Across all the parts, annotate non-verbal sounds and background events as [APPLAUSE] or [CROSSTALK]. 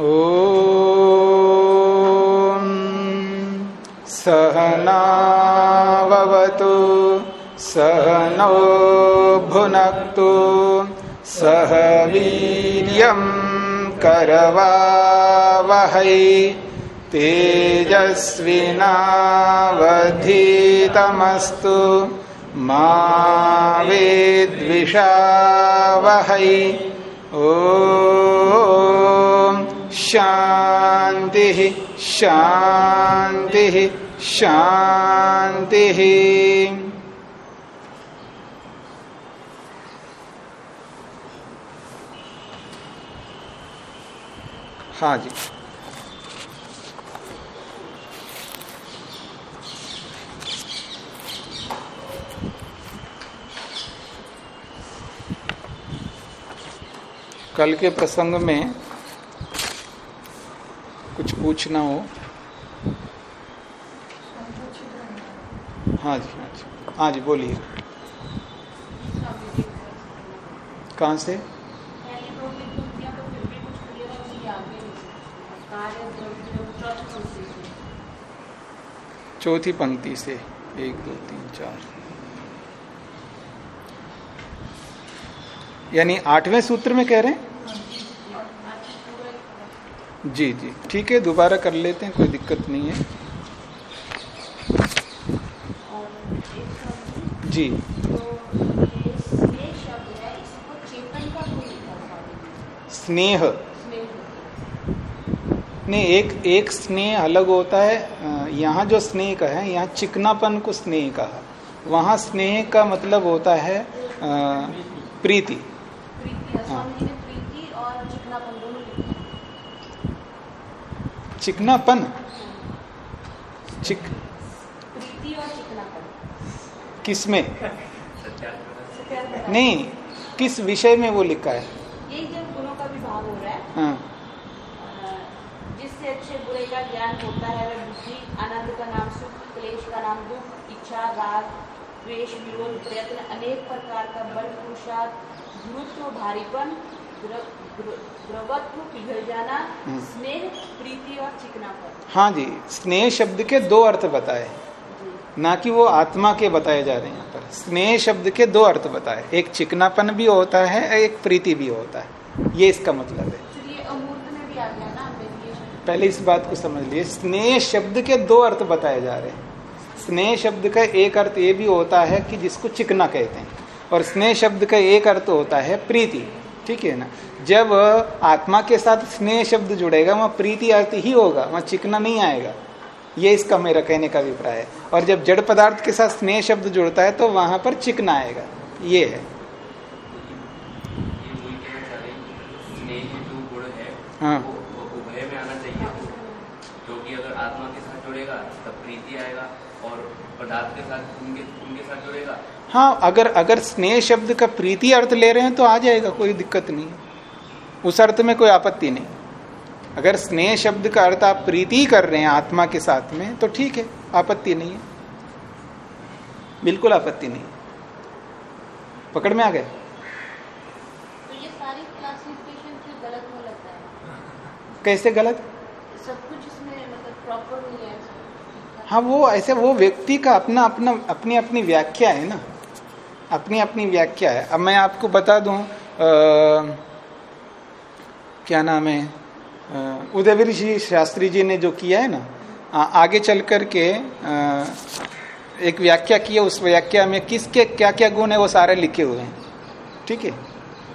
ॐ सहनावतु सहनौ भुनक्तु सह वीर्यं करवावहै तेजस्विनावधीतमस्तु मा वेद्विषावहै। ॐ शान्तिः शांति शांति। हाँ जी। कल के प्रसंग में कुछ पूछना हो। हाँ जी हाँ जी। हाँ जी, बोलिए। कहाँ से? चौथी पंक्ति से। एक, दो, तीन, चार। यानी आठवें सूत्र में कह रहे हैं? जी जी। ठीक है, दोबारा कर लेते हैं, कोई दिक्कत नहीं है। जी। स्नेह। नहीं, एक एक स्नेह अलग होता है यहाँ जो स्नेह का है, यहाँ चिकनापन को स्नेह कहा। वहाँ स्नेह का मतलब होता है प्रीति। हाँ चिकनापन। चिक किसमें? नहीं किस विषय में वो लिखा है? यही जब गुणों का विभाग हो रहा है हाँ। जिससे अच्छे बुरे का ज्ञान होता है वह बुद्धि आनंद का नाम सुख क्लेश का नाम दुख इच्छा राग द्वेष विरोध प्रयत्न अनेक प्रकार का बल पुरुषार्थ गुरुत्व भारीपन द्रवत्व पिघल जाना हम्म। स्नेह प्रीति और चिकनापन। हाँ जी स्नेह शब्द के दो अर्थ बताए। ना कि वो आत्मा के बताए जा रहे हैं यहाँ पर। स्नेह शब्द के दो अर्थ बताए। एक चिकनापन भी होता है एक प्रीति भी होता है। ये इसका मतलब है। पहले इस बात को समझ लिए स्नेह शब्द के दो अर्थ बताए जा रहे हैं। स्नेह शब्द का एक अर्थ ये भी होता है कि जिसको चिकना कहते हैं। और स्नेह शब्द का एक अर्थ होता है प्रीति। ठीक है ना? जब आत्मा के साथ स्नेह शब्द जुड़ेगा वहाँ प्रीति अर्थ ही होगा वहाँ चिकना नहीं आएगा। ये इसका मेरा कहने का अभिप्राय है। और जब जड़ पदार्थ के साथ स्नेह शब्द जुड़ता है तो वहाँ पर चिकना आएगा। ये है। ये वही कहना चाह रहे स्नेह जो गुण। वो वो उभय में आना चाहिए। क्योंकि अगर आत्मा के साथ जुड़ेगा तब प्रीति आएगा और पदार्थ के साथ उनके उनके साथ जुड़ेगा। हाँ अगर अगर स्नेह शब्द का प्रीति अर्थ ले रहे हैं तो आ जाएगा कोई दिक्कत नहीं। है उस अर्थ में कोई आपत्ति नहीं। अगर स्नेह शब्द का अर्थ आप प्रीति कर रहे हैं आत्मा के साथ में तो ठीक है आपत्ति नहीं है। बिल्कुल आपत्ति नहीं। पकड़ में आ गए? तो ये सारी क्लासिफिकेशन क्यों गलत हो लगता है? कैसे गलत? सब कुछ इसमें मतलब प्रॉपर नहीं है। हाँ वो ऐसे वो व्यक्ति का अपना अपना अपनी अपनी व्याख्या है ना। अपनी अपनी व्याख्या है। अब मैं आपको बता दूँ अ, क्या नाम है? उदयवीर जी शास्त्री जी ने जो किया है ना आ, आगे चल कर के अ, एक व्याख्या की है उस व्याख्या में किसके क्या क्या गुण है वो सारे लिखे हुए हैं। ठीक है?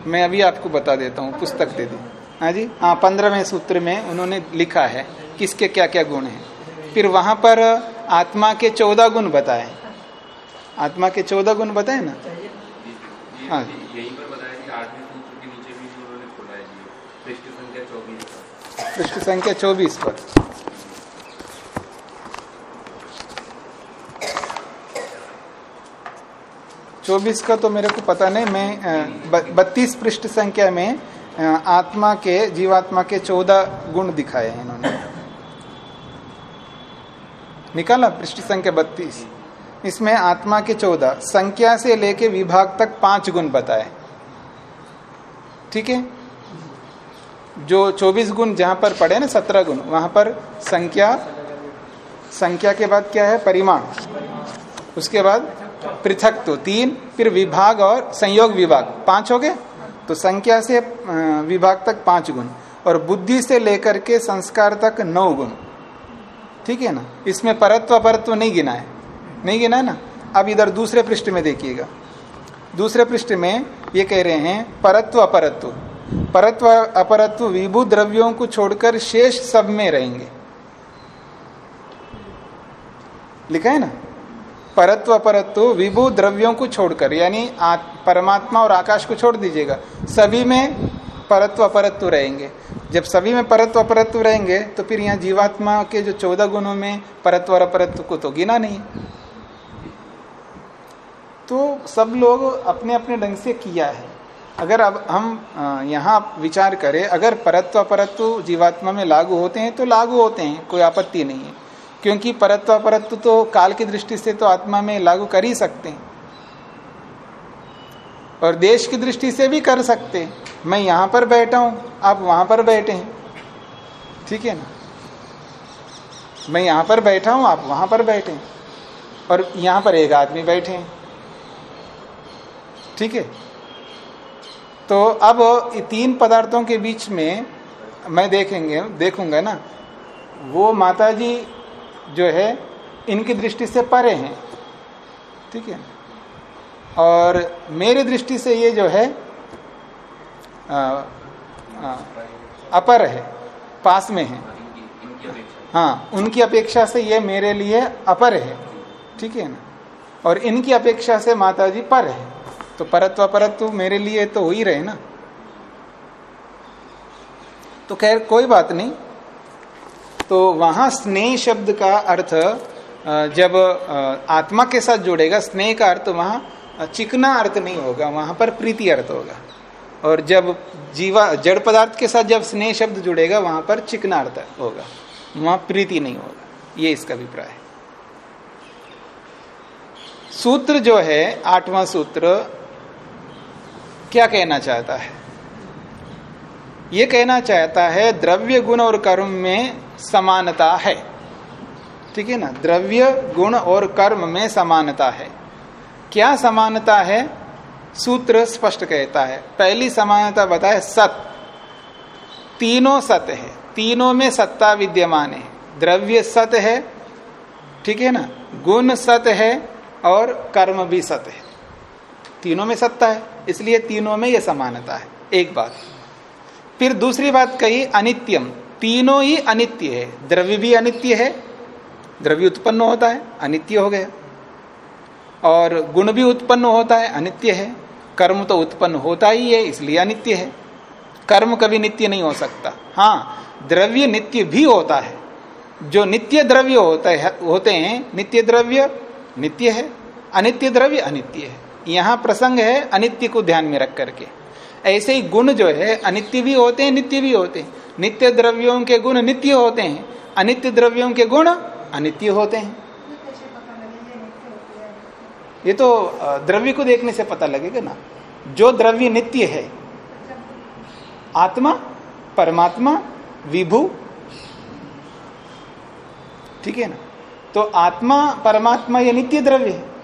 मैं अभी आपको बता देता हूँ पुस्तक दे दी। हाँ जी? हाँ पंद्रहवें सूत्र में उन्होंने लिखा है किसके क्या क्या गुण हैं। फिर वहाँ पर आत्मा के चौदह गुण बताए। आत्मा के चौदह गुण बताए ना? हाँ। यहीं पर बताया कि आठवें सूत्र के नीचे भी उन्होंने खोला है जी पृष्ठ संख्या चौबीस पृष्ठ संख्या चौबीस पर। चौबीस का तो मेरे को पता नहीं, मैं बत्तीस पृष्ठ संख्या में आत्मा के, जीवात्मा के चौदह गुण दिखाए हैं इन्होंने। निकाला पृष्ठ संख्या बत्तीस। इसमें आत्मा के चौदह, संख्या से लेके विभाग तक पाँच गुण बताए। ठीक है? जो 24 गुण जहाँ पर पड़े ना 17 गुण, वहाँ पर संख्या संख्या के बाद क्या है? परिमाण। उसके बाद पृथक तो तीन, फिर विभाग और संयोग विभाग। पाँच हो गए? तो संख्या से विभाग तक पाँच गुण और बुद्धि से लेकर के संस्कार तक नौ गुण। ठीक है ना? इसमें परत्व परत्व नहीं गिना है। नहीं गिना है ना? अब इधर दूसरे पृष्ठ में देखिएगा। दूसरे पृष्ठ में ये कह रहे हैं, परत्व अपरत्व। परत्व, अपरत्व विभू द्रव्यों को छोड़कर शेष सब में रहेंगे। लिखा है ना? परत्व, अपरत्व विभू द्रव्यों को छोड़कर, यानी परमात्मा और आकाश को छोड़ दीजिएगा। सभी में परत्व, अपरत्व रहेंगे। जब सभी में परत्व, अपरत्व रहेंगे तो फिर यहाँ जीवात्मा के जो चौदह गुणों में परत्व और अपरत्व को तो गिना नहीं। तो सब लोग अपने अपने ढंग से किया है। अगर अब हम यहाँ विचार करें, अगर परत्व परत्व जीवात्मा में लागू होते हैं तो लागू होते हैं, कोई आपत्ति नहीं है। क्योंकि परत्व परत्व तो काल की दृष्टि से तो आत्मा में लागू कर ही सकते हैं। और देश की दृष्टि से भी कर सकते हैं। मैं यहाँ पर बैठा हूँ, आप वहाँ पर बैठे हैं। ठीक है ना? मैं यहाँ पर बैठा हूँ, आप वहाँ पर बैठे और यहाँ पर एक आदमी बैठे हैं। ठीक है? तो अब तीन पदार्थों के बीच में मैं देखेंगे देखूँगा ना। वो माता जी जो है इनकी दृष्टि से परे हैं ठीक है? और मेरी दृष्टि से ये जो है आ, आ, अपर है पास में है। हाँ उनकी अपेक्षा से ये मेरे लिए अपर है ठीक है ना? और इनकी अपेक्षा से माता जी पर है। तो परत्व परत्व मेरे लिए तो हो ही रहे ना। तो खैर, कोई बात नहीं। तो वहाँ स्नेह शब्द का अर्थ जब आत्मा के साथ जुड़ेगा, स्नेह का अर्थ वहाँ चिकना अर्थ नहीं होगा, वहाँ पर प्रीति अर्थ होगा। और जब जीवा, जड़ पदार्थ के साथ जब स्नेह शब्द जुड़ेगा, वहाँ पर चिकना अर्थ होगा। वहाँ प्रीति नहीं होगा, ये इसका अभिप्राय है। सूत्र जो है, आठवां सूत्र क्या कहना चाहता है? ये कहना चाहता है, द्रव्य गुण और कर्म में समानता है। ठीक है ना? द्रव्य गुण और कर्म में समानता है। क्या समानता है? सूत्र स्पष्ट कहता है। पहली समानता बताए सत। तीनों सत है। तीनों में सत्ता विद्यमान है। द्रव्य सत है, ठीक है ना? गुण सत है और कर्म भी सत है। तीनों में सत्ता है, इसलिए तीनों में यह समानता है। एक बात। फिर दूसरी बात कही, अनित्यम। तीनों ही अनित्य है। द्रव्य भी अनित्य है, द्रव्य उत्पन्न होता है, अनित्य हो गया। और गुण भी उत्पन्न होता है, अनित्य है। कर्म तो उत्पन्न होता ही है, इसलिए अनित्य है। कर्म कभी नित्य नहीं हो सकता। हाँ द्रव्य नित्य भी होता है। जो नित्य द्रव्य होता है, होते हैं, नित्य द्रव्य नित्य है, अनित्य द्रव्य अनित्य है। यहाँ प्रसंग है अनित्य को ध्यान में रख करके। ऐसे ही गुण जो है, अनित्य भी होते हैं, नित्य भी होते हैं। नित्य द्रव्यों के गुण नित्य होते हैं। अनित्य द्रव्यों के गुण अनित्य होते हैं। ये तो द्रव्य को देखने से पता लगेगा ना। जो द्रव्य नित्य है, आत्मा, परमात्मा, विभु, ठीक है ना? तो आत्मा, परमात्मा ये नित्य द्रव्य है।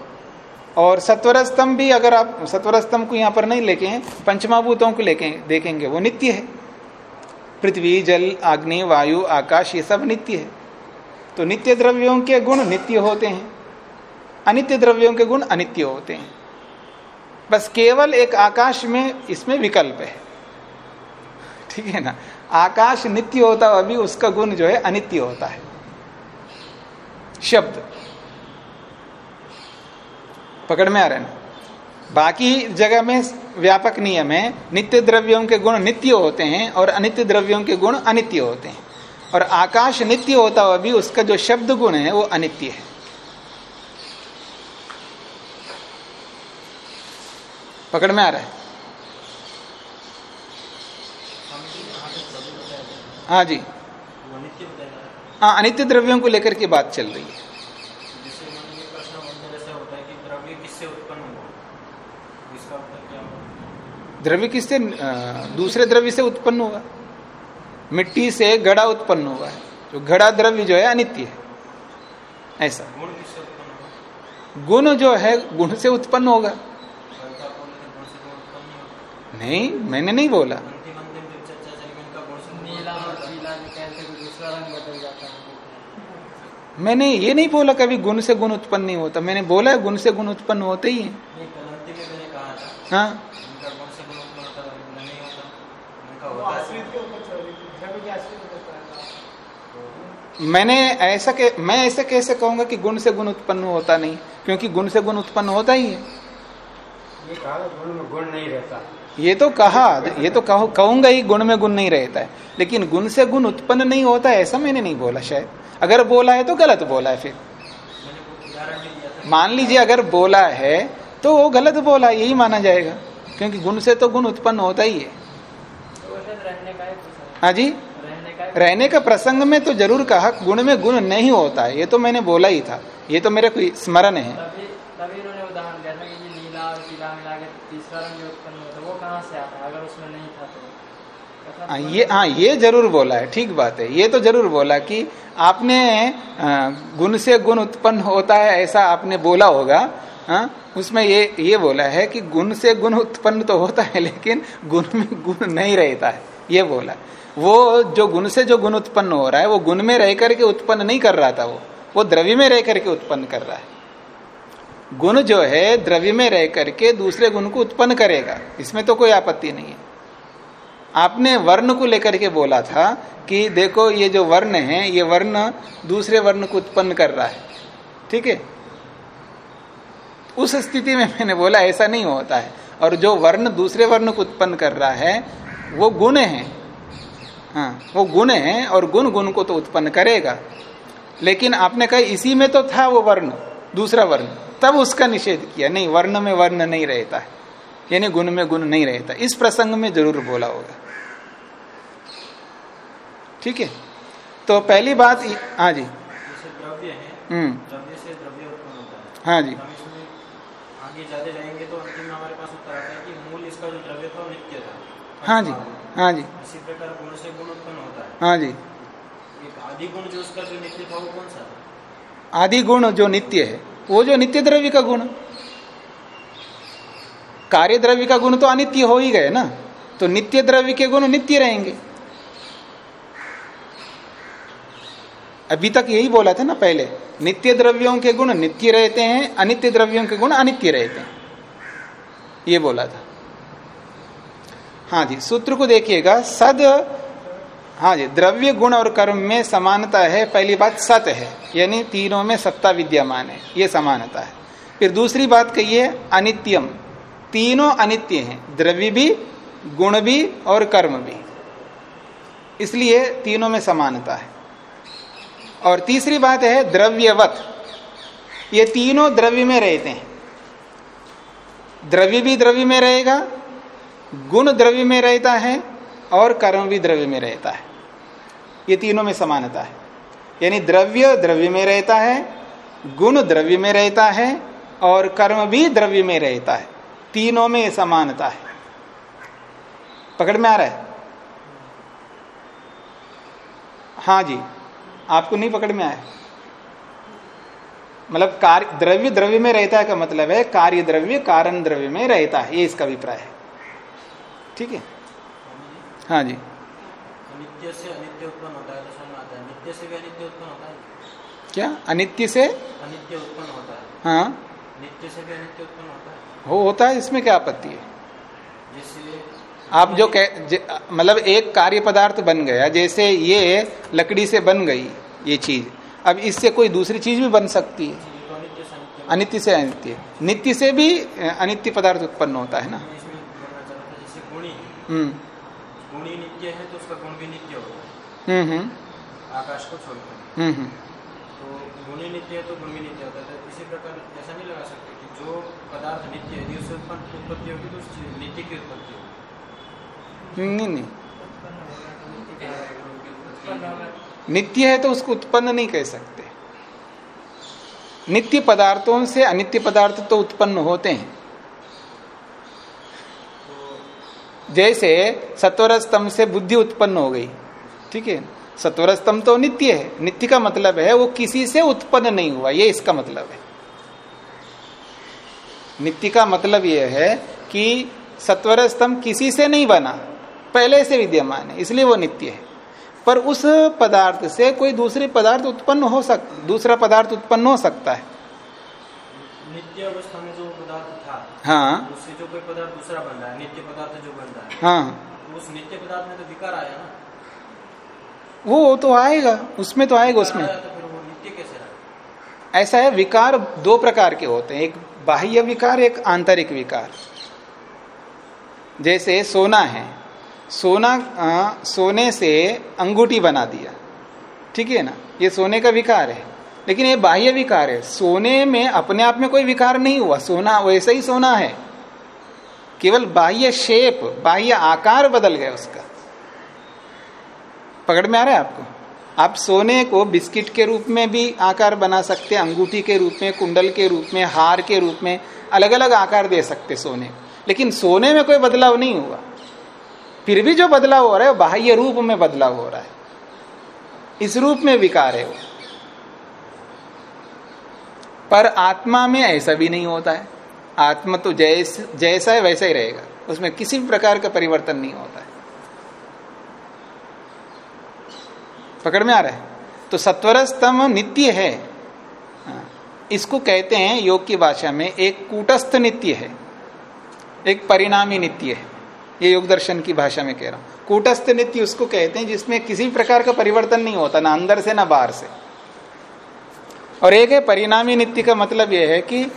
और सत्वर स्तंभ भी अगर आप सत्वर स्तंभ को यहाँ पर नहीं लेके पंचमाभूतों को लेके देखेंगे, वो नित्य है। पृथ्वी, जल, अग्नि, वायु, आकाश, ये सब नित्य है। तो नित्य द्रव्यों के गुण नित्य होते हैं। अनित्य द्रव्यों के गुण अनित्य होते हैं। बस केवल एक आकाश में इसमें विकल्प है। ठीक है ना? आकाश नित्य होता अभी उसका गुण जो है अनित्य होता है। शब्द। पकड़ में आ रहे हैं। बाकी जगह में व्यापक नियम है। नित्य द्रव्यों के गुण नित्य होते हैं और अनित्य द्रव्यों के गुण अनित्य होते हैं। और आकाश नित्य होता हुआ भी उसका जो शब्द गुण है वो अनित्य है। पकड़ में आ रहा है। हाँ जी। हाँ अनित्य द्रव्यों को लेकर के बात चल रही है। द्रव्य किससे दूसरे द्रव्य से उत्पन्न होगा? मिट्टी से घड़ा उत्पन्न हुआ है जो घड़ा द्रव्य जो है अनित्य है। ऐसा। गुण किससे उत्पन्न होगा? गुण जो है गुण से उत्पन्न होगा। तो नहीं मैंने नहीं बोला। है मैंने ये नहीं बोला कभी गुण से गुण उत्पन्न नहीं होता। मैंने बोला है गुण से गुण उत्पन्न होते ही है। नहीं कल अंतिम में मैंने कहा था। हाँ इनका गुण से गुण उत्पन्न होता है नहीं होता इनका होता है मैंने ऐसा के मैं ऐसे कैसे कहूँगा कि गुण से गुण उत्पन्न होता नहीं? क्योंकि गुण से गुण उत्पन्न होता ही है। ये कहा गुण में गुण नहीं रहता। ये तो कहा ये तो कहूँगा ही गुण में गुण नहीं रहता है। लेकिन गुण से गुण उत्पन्न नहीं होता है ऐसा मैंने नहीं बोला शायद। अगर बोला है तो गलत बोला है फिर। मैंने लीजिए अगर बोला है तो वो गलत बोला यही माना जाएगा। क्योंकि गुण से तो गुण उत्पन्न होता ही है। तो ही प्रसंग हाँ। जी? रहने का प्रसंग। में तो ज़रूर कहा गुण में गुण नहीं होता है ये तो मैंने बोला ही था ये तो मेरे कोई स्मरण है। तभी तभी ये तो। हाँ ये हाँ ज़रूर बोला है ठीक बात है। ये तो ज़रूर बोला कि आपने गुण से गुण उत्पन्न होता है ऐसा आपने बोला होगा। हाँ उसमें ये ये बोला है कि गुण से गुण उत्पन्न तो होता है, लेकिन गुण में गुण नहीं रहता है। ये बोला। वो जो गुण से जो गुण उत्पन्न हो रहा है, वो गुण में रह करके उत्पन्न नहीं कर रहा था वो। वो द्रव्य में रह करके उत्पन्न कर रहा है। गुण जो है, द्रव्य में रह करके दूसरे गुण को उत्पन्न करेगा। इसमें तो कोई आपत्ति नहीं है। आपने वर्ण को लेकर के बोला था कि देखो, ये जो वर्ण है, ये वर्ण दूसरे वर्ण को उत्पन्न कर रहा है। ठीक है? उस स्थिति में मैंने बोला ऐसा नहीं होता है। और जो वर्ण दूसरे वर्ण को उत्पन्न कर रहा है वो गुण है। हाँ वो गुण है और गुण गुण को तो उत्पन्न करेगा। लेकिन आपने कहा इसी में तो था वो वर्ण दूसरा वर्ण। तब उसका निषेध किया नहीं वर्ण में वर्ण नहीं रहता है। यानी गुण में गुण नहीं रहता इस प्रसंग में ज़रूर बोला होगा। ठीक है? तो पहली बात हाँ जी। द्रव्य है हम्म। द्रव्य से द्रव्य होता है। हाँ जी। इसमें ज़्यादा जाएँगे तो अंतिम हमारे पास उत्तर आता है कि मूल इसका जो द्रव्य था नित्य था। हाँ जी हाँ जी। इसी प्रकार गुण से गुण उत्पन्न होता है। हाँ जी। एक आदि गुण जो उसका जो नित्य था वो कौन सा था? आदि गुण जो नित्य है वो जो नित्य द्रव्य का गुण। कार्य द्रव्य का गुण तो अनित्य हो ही गए ना तो नित्य द्रव्य के गुण नित्य रहेंगे। अभी तक यही बोला था ना पहले, नित्य द्रव्यों के गुण नित्य रहते हैं, अनित्य द्रव्यों के गुण अनित्य रहते हैं। ये बोला था। हाँ जी, सूत्र को देखिएगा, सद हाँ जी, द्रव्य गुण और कर्म में समानता है, पहली बात सत है, यानी तीनों में सत्ता विद्यमान है, ये समानता है। फिर दूसरी बात कहिए, अनित्यम, तीनों अनित्य हैं, द्रव्य भी, गुण भी और कर्म भी। इसलिए तीनों में समानता है। और तीसरी बात है द्रव्यवत। ये तीनों द्रव्य में रहते हैं। द्रव्य भी द्रव्य में रहेगा, गुण द्रव्य में रहता है और कर्म भी द्रव्य में रहता है। ये तीनों में समानता है। यानी द्रव्य द्रव्य में रहता है, गुण द्रव्य में रहता है और कर्म भी द्रव्य में रहता है। तीनों में समानता है। पकड़ में आ रहा है? हाँ जी। आपको नहीं पकड़ में आया। मतलब कार्य द्रव्य द्रव्य में रहता है का मतलब है कार्य द्रव्य कारण द्रव्य में रहता है ये इसका अभिप्राय है। ठीक है? हाँ जी। नित्य से अनित्य उत्पन्न होता है तो समझ आता है। नित्य से भी अनित्य उत्पन्न होता है। क्या? अनित्य से? अनित्य उत्पन्न होता है। हाँ। नित्य से भी अनित्य उत्पन्न होता है। हो होता है इसमें क्या आपत्ति है? जैसे आप जो कह मतलब एक कार्य पदार्थ बन गया जैसे ये लकड़ी से बन गई ये चीज़। अब इससे कोई दूसरी चीज़ भी बन सकती है। अनित्य से अनित्य। नित्य से भी अनित्य पदार्थ उत्पन्न होता है ना। हम्म। नित्य है तो उसका गुण भी नित्य होता है हम्म हम्म। आकाश को छोड़कर। हम्म हम्म। तो गुणी नित्य है तो गुण भी नित्य होता है। तो इसी प्रकार ऐसा नहीं लगा सकते कि जो पदार्थ नित्य है उससे उत्पन्न उत्पत्ति होगी तो नित्य की उत्पत्ति होगी। नहीं। नित्य है तो उसको उत्पन्न नहीं कह सकते। नित्य पदार्थों से अनित्य पदार्थ तो उत्पन्न होते हैं। जैसे सत्वर स्तंभ से बुद्धि उत्पन्न हो गई, ठीक है? सत्वर स्तंभ तो नित्य है। नित्य का मतलब है वो किसी से उत्पन्न नहीं हुआ, ये इसका मतलब है। नित्य का मतलब यह है कि सत्वर स्तंभ किसी से नहीं बना। पहले से विद्यमान है इसलिए वो नित्य है। पर उस पदार्थ से कोई दूसरे पदार्थ उत्पन्न हो सक दूसरा पदार्थ उत्पन्न हो सकता है। नित्य अवस्था में जो पदार्थ था हाँ। उससे जो कोई पदार्थ दूसरा बन रहा है नित्य पदार्थ जो बन रहा है हाँ। उस नित्य पदार्थ में तो विकार आया ना? वो तो आएगा उसमें तो आएगा उसमें। तो ऐसा है विकार दो प्रकार के होते हैं एक बाह्य विकार एक आंतरिक विकार। जैसे सोना है सोना आ, सोने से अंगूठी बना दिया। ठीक है ना? ये सोने का विकार है। लेकिन ये बाह्य विकार है। सोने में अपने आप में कोई विकार नहीं हुआ। सोना वैसा ही सोना है। केवल बाह्य शेप बाह्य आकार बदल गया उसका। पकड़ में आ रहा है आपको? आप सोने को बिस्किट के रूप में भी आकार बना सकते हैं अंगूठी के रूप में कुंडल के रूप में हार के रूप में अलग अलग आकार दे सकते सोने। लेकिन सोने में कोई बदलाव नहीं हुआ। फिर भी जो बदलाव हो रहा है बाह्य रूप में बदलाव हो रहा है। इस रूप में विकार है वो। पर आत्मा में ऐसा भी नहीं होता है। आत्मा तो जैस जैसा है वैसा ही रहेगा। उसमें किसी भी प्रकार का परिवर्तन नहीं होता है। पकड़ में आ रहा है? तो सत्वर स्तंभ नित्य है। हाँ, इसको कहते हैं योग की भाषा में एक कूटस्थ नित्य है। एक परिणामी नित्य है। ये योग दर्शन की भाषा में कह रहा हूँ। कूटस्थ नित्य उसको कहते हैं जिसमें किसी प्रकार का परिवर्तन नहीं होता, ना अंदर से, ना बाहर से। और एक है, परिणामी नित्य का मतलब यह है कि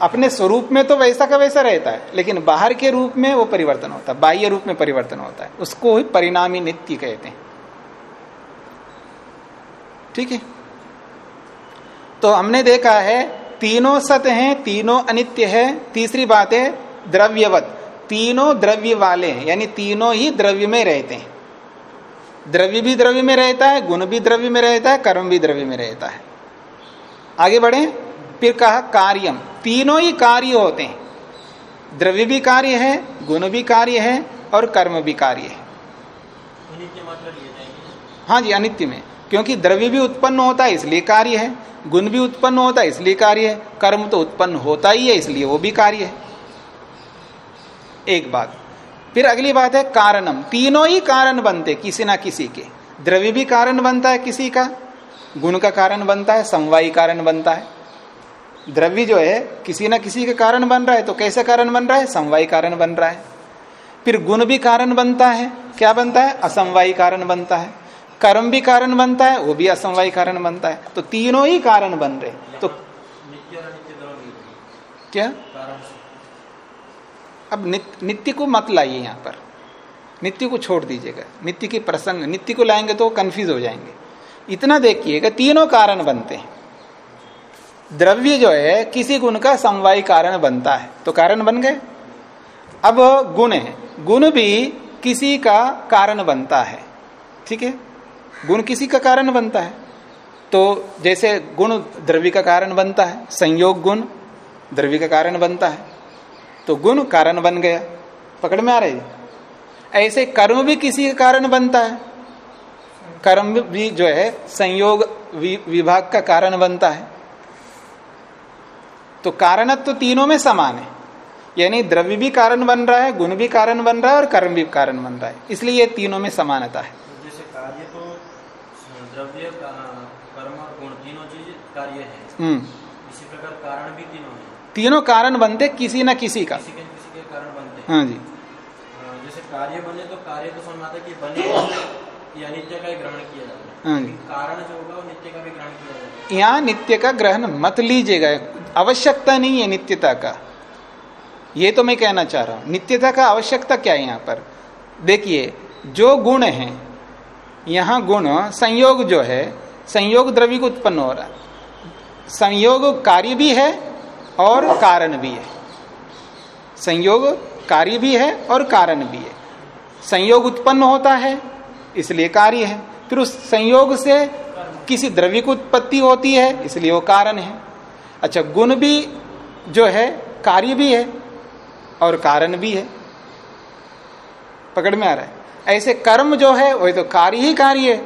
अपने स्वरूप में तो वैसा का वैसा रहता है, लेकिन बाहर के रूप में वो परिवर्तन होता है, बाह्य रूप में परिवर्तन होता है। उसको ही परिणामी नित्य कहते हैं। ठीक है? तो हमने देखा है, तीनों सत हैं, तीनों अनित्य है, तीसरी बात है, द्रव्यवत। तीनों द्रव्य वाले हैं यानी तीनों ही द्रव्य में रहते हैं। द्रव्य भी द्रव्य में रहता है गुण भी द्रव्य में रहता है कर्म भी द्रव्य में रहता है। आगे बढ़े फिर कहा कार्यम। तीनों ही कार्य होते हैं। द्रव्य भी कार्य है गुण भी कार्य है और कर्म भी कार्य है। हाँ जी अनित्य में। क्योंकि द्रव्य भी उत्पन्न होता है इसलिए कार्य है। गुण भी उत्पन्न होता है इसलिए कार्य है। कर्म तो उत्पन्न होता ही है इसलिए वो भी कार्य है। एक बात। फिर अगली बात है कारणम। तीनों ही कारण बनते किसी ना किसी के। द्रव्य भी कारण बनता है किसी का गुण का कारण बनता है समवायी कारण बनता है। द्रव्य जो है किसी ना किसी का कारण बन रहा है तो कैसे कारण बन रहा है? समवायी कारण बन रहा है। फिर गुण भी कारण बनता है क्या बनता है? असमवायी कारण बनता है। कर्म भी कारण बनता है वो भी असमवायी कारण बनता है। तो तीनों ही कारण बन रहे तो क्या? अब नित, नित्य को मत लाइए यहाँ पर। नित्य को छोड़ दीजिएगा। नित्य के प्रसंग नित्य को लाएँगे तो कंफ्यूज हो जाएँगे। इतना देखिएगा तीनों कारण बनते हैं। द्रव्य जो है किसी गुण का समवायी कारण बनता है। तो कारण बन गए? अब गुण है। गुण भी किसी का कारण बनता है। ठीक है? गुण किसी का कारण बनता है। तो जैसे गुण द्रव्य का कारण बनता है संयोग गुण द्रव्य का कारण बनता है। तो गुण कारण बन गया। पकड़ में आ रही? ऐसे कर्म भी किसी का कारण बनता है। कर्म भी जो है संयोग विभाग का कारण बनता है। तो कारणत्व तो तीनों में समान है। यानी द्रव्य भी कारण बन रहा है गुण भी कारण बन रहा है और कर्म भी कारण बन रहा है। इसलिए ये तीनों में समानता है। तो जैसे कार्य तो द्रव्य कर्म और गुण तीनों चीज़ कार्य है। हम्म। इसी प्रकार कारण भी तीनों है। तीनों कारण बनते किसी ना किसी का। किसी के किसी के कारण बनते। हाँ जी। जैसे कार्य बने तो कार्य तो समझ आता कि बने या नित्य का ही ग्रहण किया जाता है। हाँ जी। कारण जो होगा वो नित्य का भी ग्रहण किया जाता यहाँ नित्य का ग्रहण मत लीजिएगा। आवश्यकता नहीं है नित्यता का। ये तो मैं कहना चाह रहा हूँ। नित्यता का आवश्यकता क्या है यहाँ पर? देखिए जो गुण है यहाँ गुण संयोग जो है संयोग द्रव्य को उत्पन्न हो रहा है। संयोग कार्य भी है और कारण भी है। संयोग कार्य भी है और कारण भी है। संयोग उत्पन्न होता है, इसलिए कार्य है। फिर उस संयोग से किसी द्रव्य की उत्पत्ति होती है, इसलिए वो कारण है। अच्छा गुण भी जो है, कार्य भी है और कारण भी है। पकड़ में आ रहा है। ऐसे कर्म जो है, वही तो कार्य ही कार्य है,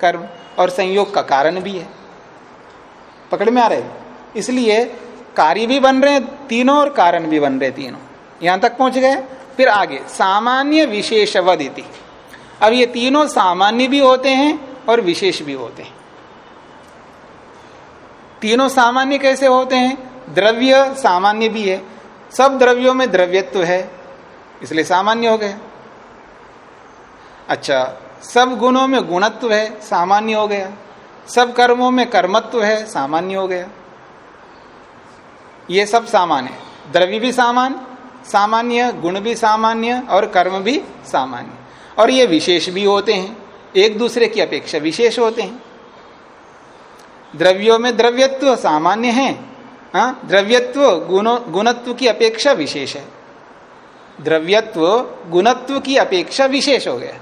कर्म और संयोग का कारण भी है। पकड़ में आ रहा है। इसलिए कार्य भी बन रहे हैं तीनों और कारण भी बन रहे तीनों। यहाँ तक पहुँच गए। फिर आगे, सामान्य विशेषवद इति अब ये तीनों सामान्य भी होते हैं और विशेष भी होते हैं। तीनों सामान्य कैसे होते हैं? द्रव्य सामान्य भी है। सब द्रव्यों में द्रव्यत्व है, इसलिए सामान्य हो गया। अच्छा सब गुणों में गुणत्व है, सामान्य हो गया। सब कर्मों में कर्मत्व है, सामान्य हो गया। ये सब सामान्य द्रव्य भी सामान्य सामान्य, गुण भी सामान्य और कर्म भी सामान्य। और ये विशेष भी होते हैं, एक दूसरे की अपेक्षा विशेष होते हैं। द्रव्यों में द्रव्यत्व सामान्य है हाँ द्रव्यत्व गुणों, गुणत्व की अपेक्षा विशेष है। द्रव्यत्व गुणत्व की अपेक्षा विशेष हो गया।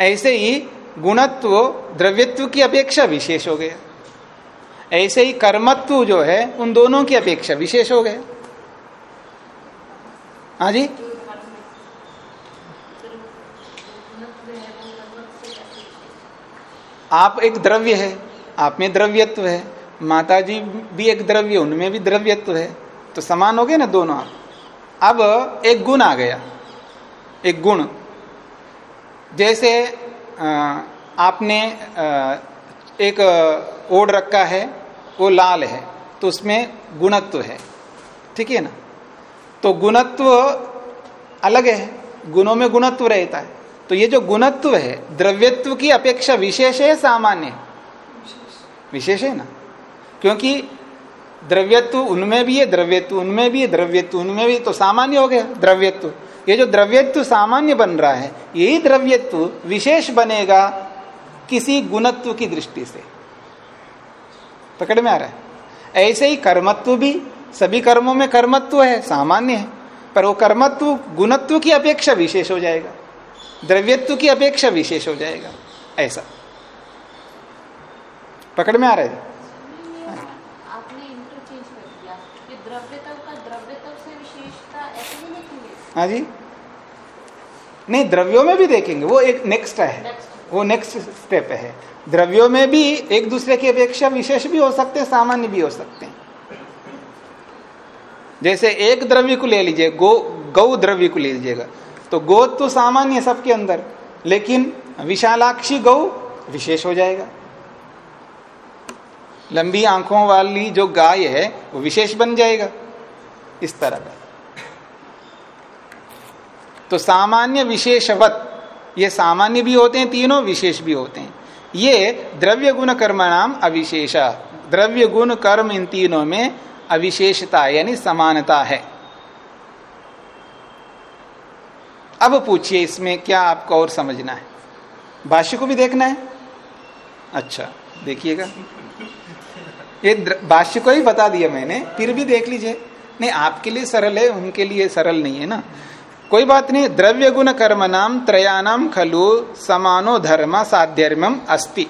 ऐसे ही गुणत्व द्रव्यत्व की अपेक्षा विशेष हो गया। ऐसे ही कर्मत्व जो है उन दोनों की अपेक्षा विशेष हो गए। हाँ जी? आप एक द्रव्य है आप में द्रव्यत्व है। माता जी भी एक द्रव्य उनमें भी द्रव्यत्व है। तो समान हो गए ना दोनों आप? अब एक गुण आ गया। एक गुण। जैसे आ, आपने एक ओढ़ रखा है, वो लाल है तो उसमें गुणत्व है। ठीक है ना? तो गुणत्व अलग है, गुणों में गुणत्व रहता है। तो ये जो गुणत्व है, द्रव्यत्व की अपेक्षा विशेष है सामान्य विशेष है ना? क्योंकि द्रव्यत्व उनमें भी है, द्रव्यत्व उनमें भी है, द्रव्यत्व उनमें भी तो सामान्य हो गया द्रव्यत्व। ये जो द्रव्यत्व सामान्य बन रहा है, यही द्रव्यत्व विशेष बनेगा किसी गुणत्व की दृष्टि से। पकड़ में आ रहा है। ऐसे ही कर्मत्व भी सभी कर्मों में कर्मत्व है सामान्य है। पर वो कर्मत्व गुणत्व की अपेक्षा विशेष हो जाएगा। द्रव्यत्व की अपेक्षा विशेष हो जाएगा। ऐसा। पकड़ में आ रहा है। ही हाँ जी। नहीं द्रव्यों में भी देखेंगे। वो एक नेक्स्ट है। वो नेक्स्ट स्टेप है। द्रव्यों में भी एक दूसरे की अपेक्षा विशेष भी हो सकते हैं, सामान्य भी हो सकते हैं। जैसे एक द्रव्य को ले लीजिए, गो, गौ द्रव्य को ले लीजिएगा। तो गो तो सामान्य है सबके अंदर, लेकिन विशालाक्षी गौ विशेष हो जाएगा। लंबी आँखों वाली जो गाय है, वो विशेष बन जाएगा, इस तरह का। तो सामान्य विशेषवत ये सामान्य भी होते हैं, तीनों विशेष भी होते हैं। ये द्रव्य गुण कर्म नाम अविशेषा। द्रव्य गुण कर्म इन तीनों में अविशेषता, यानी समानता है। अब पूछिए इसमें क्या आपको और समझना है? भाष्य को भी देखना है? अच्छा देखिएगा। ये भाष्य को ही बता दिया मैंने, फिर भी देख लीजिए। नहीं, आपके लिए सरल है, उनके लिए सरल नहीं है ना। कोई बात नहीं, द्रव्य गुण कर्म नाम त्रयानाम खलु समानो धर्म साध्यर्म अस्ति।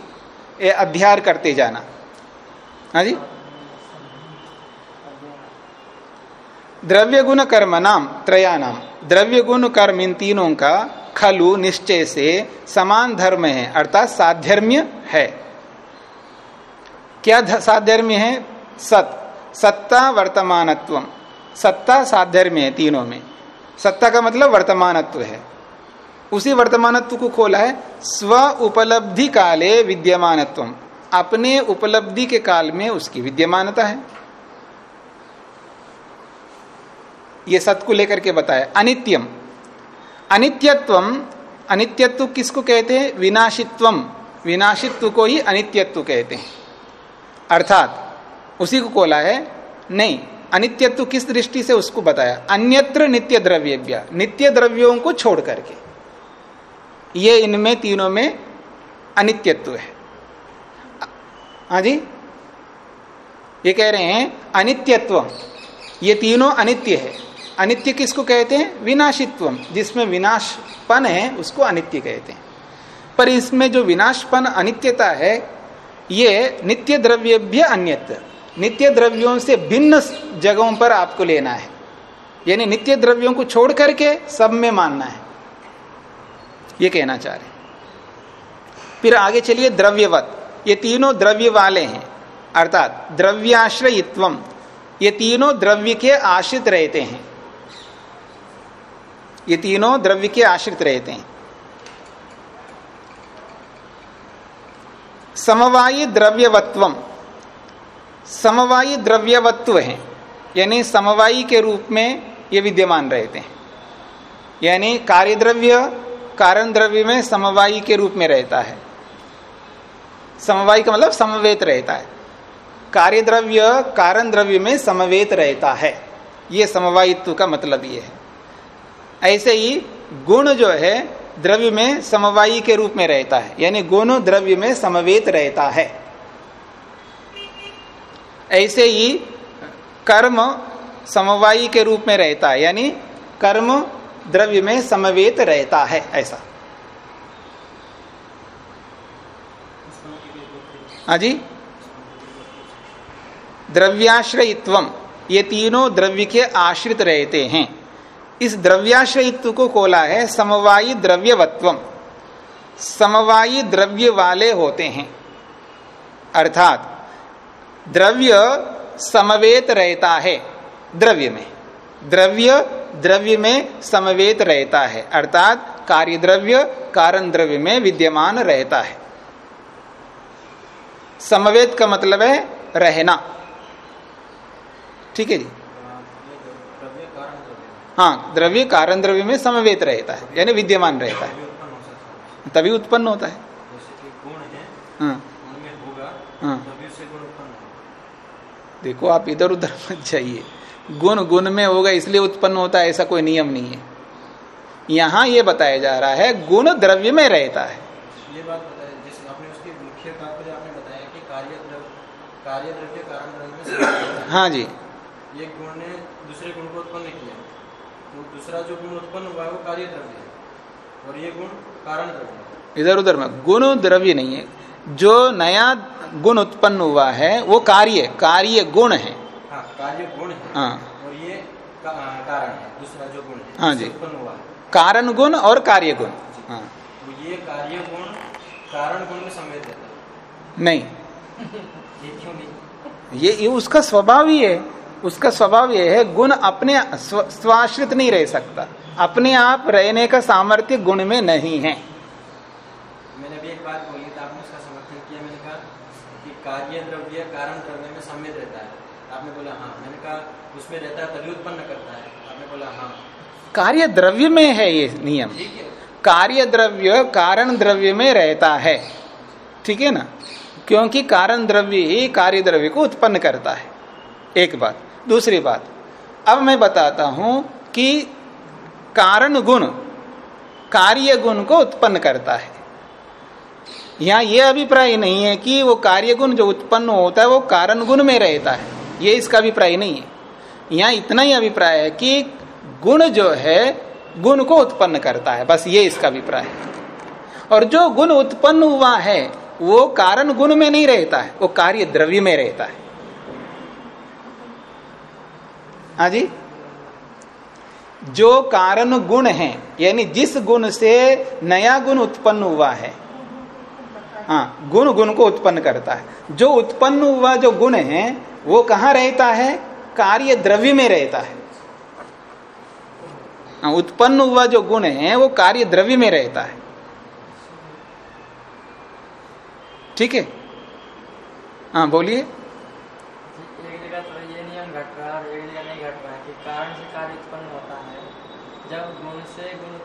ये अध्यार करते जाना। हाँ जी? द्रव्य गुण कर्म नाम त्रयानाम द्रव्य गुण कर्म इन तीनों का खलु निश्चय से समान धर्म है, अर्थात साध्यर्म्य है। क्या साध्यर्म्य है? सत। सत्ता वर्तमानत्व सत्ता साध्यर्म्य है तीनों में। सत्ता का मतलब वर्तमानत्व है। उसी वर्तमानत्व को खोला है स्व उपलब्धि काले विद्यमानत्व अपने उपलब्धि के काल में उसकी विद्यमानता है। ये सत को लेकर के बताया, अनित्यम। अनित्यत्व अनित्यत्व किसको कहते हैं? विनाशित्वम। विनाशित्व को ही अनित्यत्व कहते हैं। अर्थात, उसी को खोला है, नहीं। अनित्यत्व किस दृष्टि से उसको बताया? अन्यत्र नित्य द्रव्य नित्य द्रव्यों को छोड़ करके। ये इनमें तीनों में अनित्यत्व है। हाँ जी? ये कह रहे हैं, अनित्यत्व। ये तीनों अनित्य है। अनित्य किसको कहते हैं? विनाशित्व जिसमें विनाशपन है, उसको अनित्य कहते हैं। पर इसमें जो विनाशपन, अनित्यता है, ये नित्य द्रव्य अन्यत्र। नित्य द्रव्यों से भिन्न जगहों पर आपको लेना है। यानी नित्य द्रव्यों को छोड़ करके सब में मानना है। ये कहना चाह रहे फिर आगे चलिए, द्रव्यवत। ये तीनों द्रव्य वाले हैं। अर्थात द्रव्याश्रयित्वम। ये तीनों द्रव्य के आश्रित रहते हैं। ये तीनों द्रव्य के आश्रित रहते हैं। समवायी द्रव्यवत्वम। समवायी द्रव्यवत्व है। यानी समवायी के रूप में ये विद्यमान रहते हैं। यानी कार्य द्रव्य कारण द्रव्य में समवायी के रूप में रहता है। समवायी का मतलब समवेत रहता है। कार्य द्रव्य कारण द्रव्य में समवेत रहता है। ये समवायित्व का मतलब ये है। ऐसे ही गुण जो है, द्रव्य में समवायी के रूप में रहता है। यानी गुण द्रव्य में समवेत रहता है। ऐसे ही कर्म समवायी के रूप में रहता है, यानी कर्म द्रव्य में समवेत रहता है, ऐसा। हाँ जी? द्रव्याश्रयित्वम, ये तीनों द्रव्य के आश्रित रहते हैं। इस द्रव्याश्रयित्व को खोला है समवायी द्रव्यवत्व समवायी द्रव्य वाले होते हैं। अर्थात द्रव्य समवेत रहता है। द्रव्य में। द्रव्य द्रव्य में समवेत रहता है। अर्थात कार्य द्रव्य कारण द्रव्य में विद्यमान रहता है। समवेत का मतलब है रहना। ठीक है जी? हाँ द्रव्य कारण द्रव्य में समवेत रहता है। यानी विद्यमान रहता है। तभी उत्पन्न होता है। है हाँ उनमें होगा हाँ तभी उससे गुण उत्पन्न होगा देखो आप इधर उधर [LAUGHS] मत जाइए। गुण गुण में होगा इसलिए उत्पन्न होता है ऐसा कोई नियम नहीं है। यहाँ ये बताया जा रहा है गुण द्रव्य में रहता है। ये बात बताया आपने उसके मुख्य तात्पर्य आपने बताया कि कार्य द्रव्य कारण द्रव्य में हाँ। जी। एक गुण ने दूसरे गुण को उत्पन्न किया। तो दूसरा जो गुण उत्पन्न हुआ है वो कार्य द्रव्य और ये गुण कारण द्रव्य इधर उधर में गुण द्रव्य नहीं है। जो नया गुण उत्पन्न हुआ है वो कार्य कार्य गुण है। हाँ कार्य गुण है। हाँ। और ये का, कारण है दूसरा जो गुण है हाँ जी। उत्पन्न हुआ है। कारण गुण और कार्य गुण। हाँ। तो ये कार्य गुण कारण गुण में रहता है। नहीं। [LAUGHS] ये क्यों नहीं? ये, ये उसका स्वभाव ही है। उसका स्वभाव ये है गुण अपने स्व, स्वाश्रित नहीं रह सकता। अपने आप रहने का सामर्थ्य गुण में नहीं है। मैंने अभी एक बात बोली तो आपने उसका समर्थन किया मैंने कहा कि कार्य द्रव्य कारण द्रव्य में सम्मित रहता है। आपने बोला हाँ। मैंने कहा उसमें रहता है तभी उत्पन्न करता है। आपने बोला हाँ। कार्य द्रव्य में है ये नियम। कार्य द्रव्य कारण द्रव्य में रहता है। ठीक है ना? क्योंकि कारण द्रव्य ही कार्य द्रव्य को उत्पन्न करता है। एक बात। दूसरी बात। अब मैं बताता हूँ कि कारण गुण कार्य गुण को उत्पन्न करता है। यहाँ ये अभिप्राय नहीं है कि वो कार्य गुण जो उत्पन्न होता है वो कारण गुण में रहता है। ये इसका अभिप्राय नहीं है। यहाँ इतना ही अभिप्राय है कि गुण जो है, गुण को उत्पन्न करता है। बस ये इसका अभिप्राय है। और जो गुण उत्पन्न हुआ है, वो कारण गुण में नहीं रहता है, वो कार्य द्रव्य में रहता है। हाँ जी? जो कारण गुण है, यानी जिस गुण से नया गुण उत्पन्न हुआ है हाँ गुण गुण को उत्पन्न करता है। जो उत्पन्न हुआ जो गुण है वो कहाँ रहता है? कार्य द्रव्य में रहता है। हाँ, उत्पन्न हुआ जो गुण है वो कार्य द्रव्य में रहता है। ठीक है? हाँ बोलिए। तो कारण से कार्य उत्पन्न होता है। जब गुण से गुण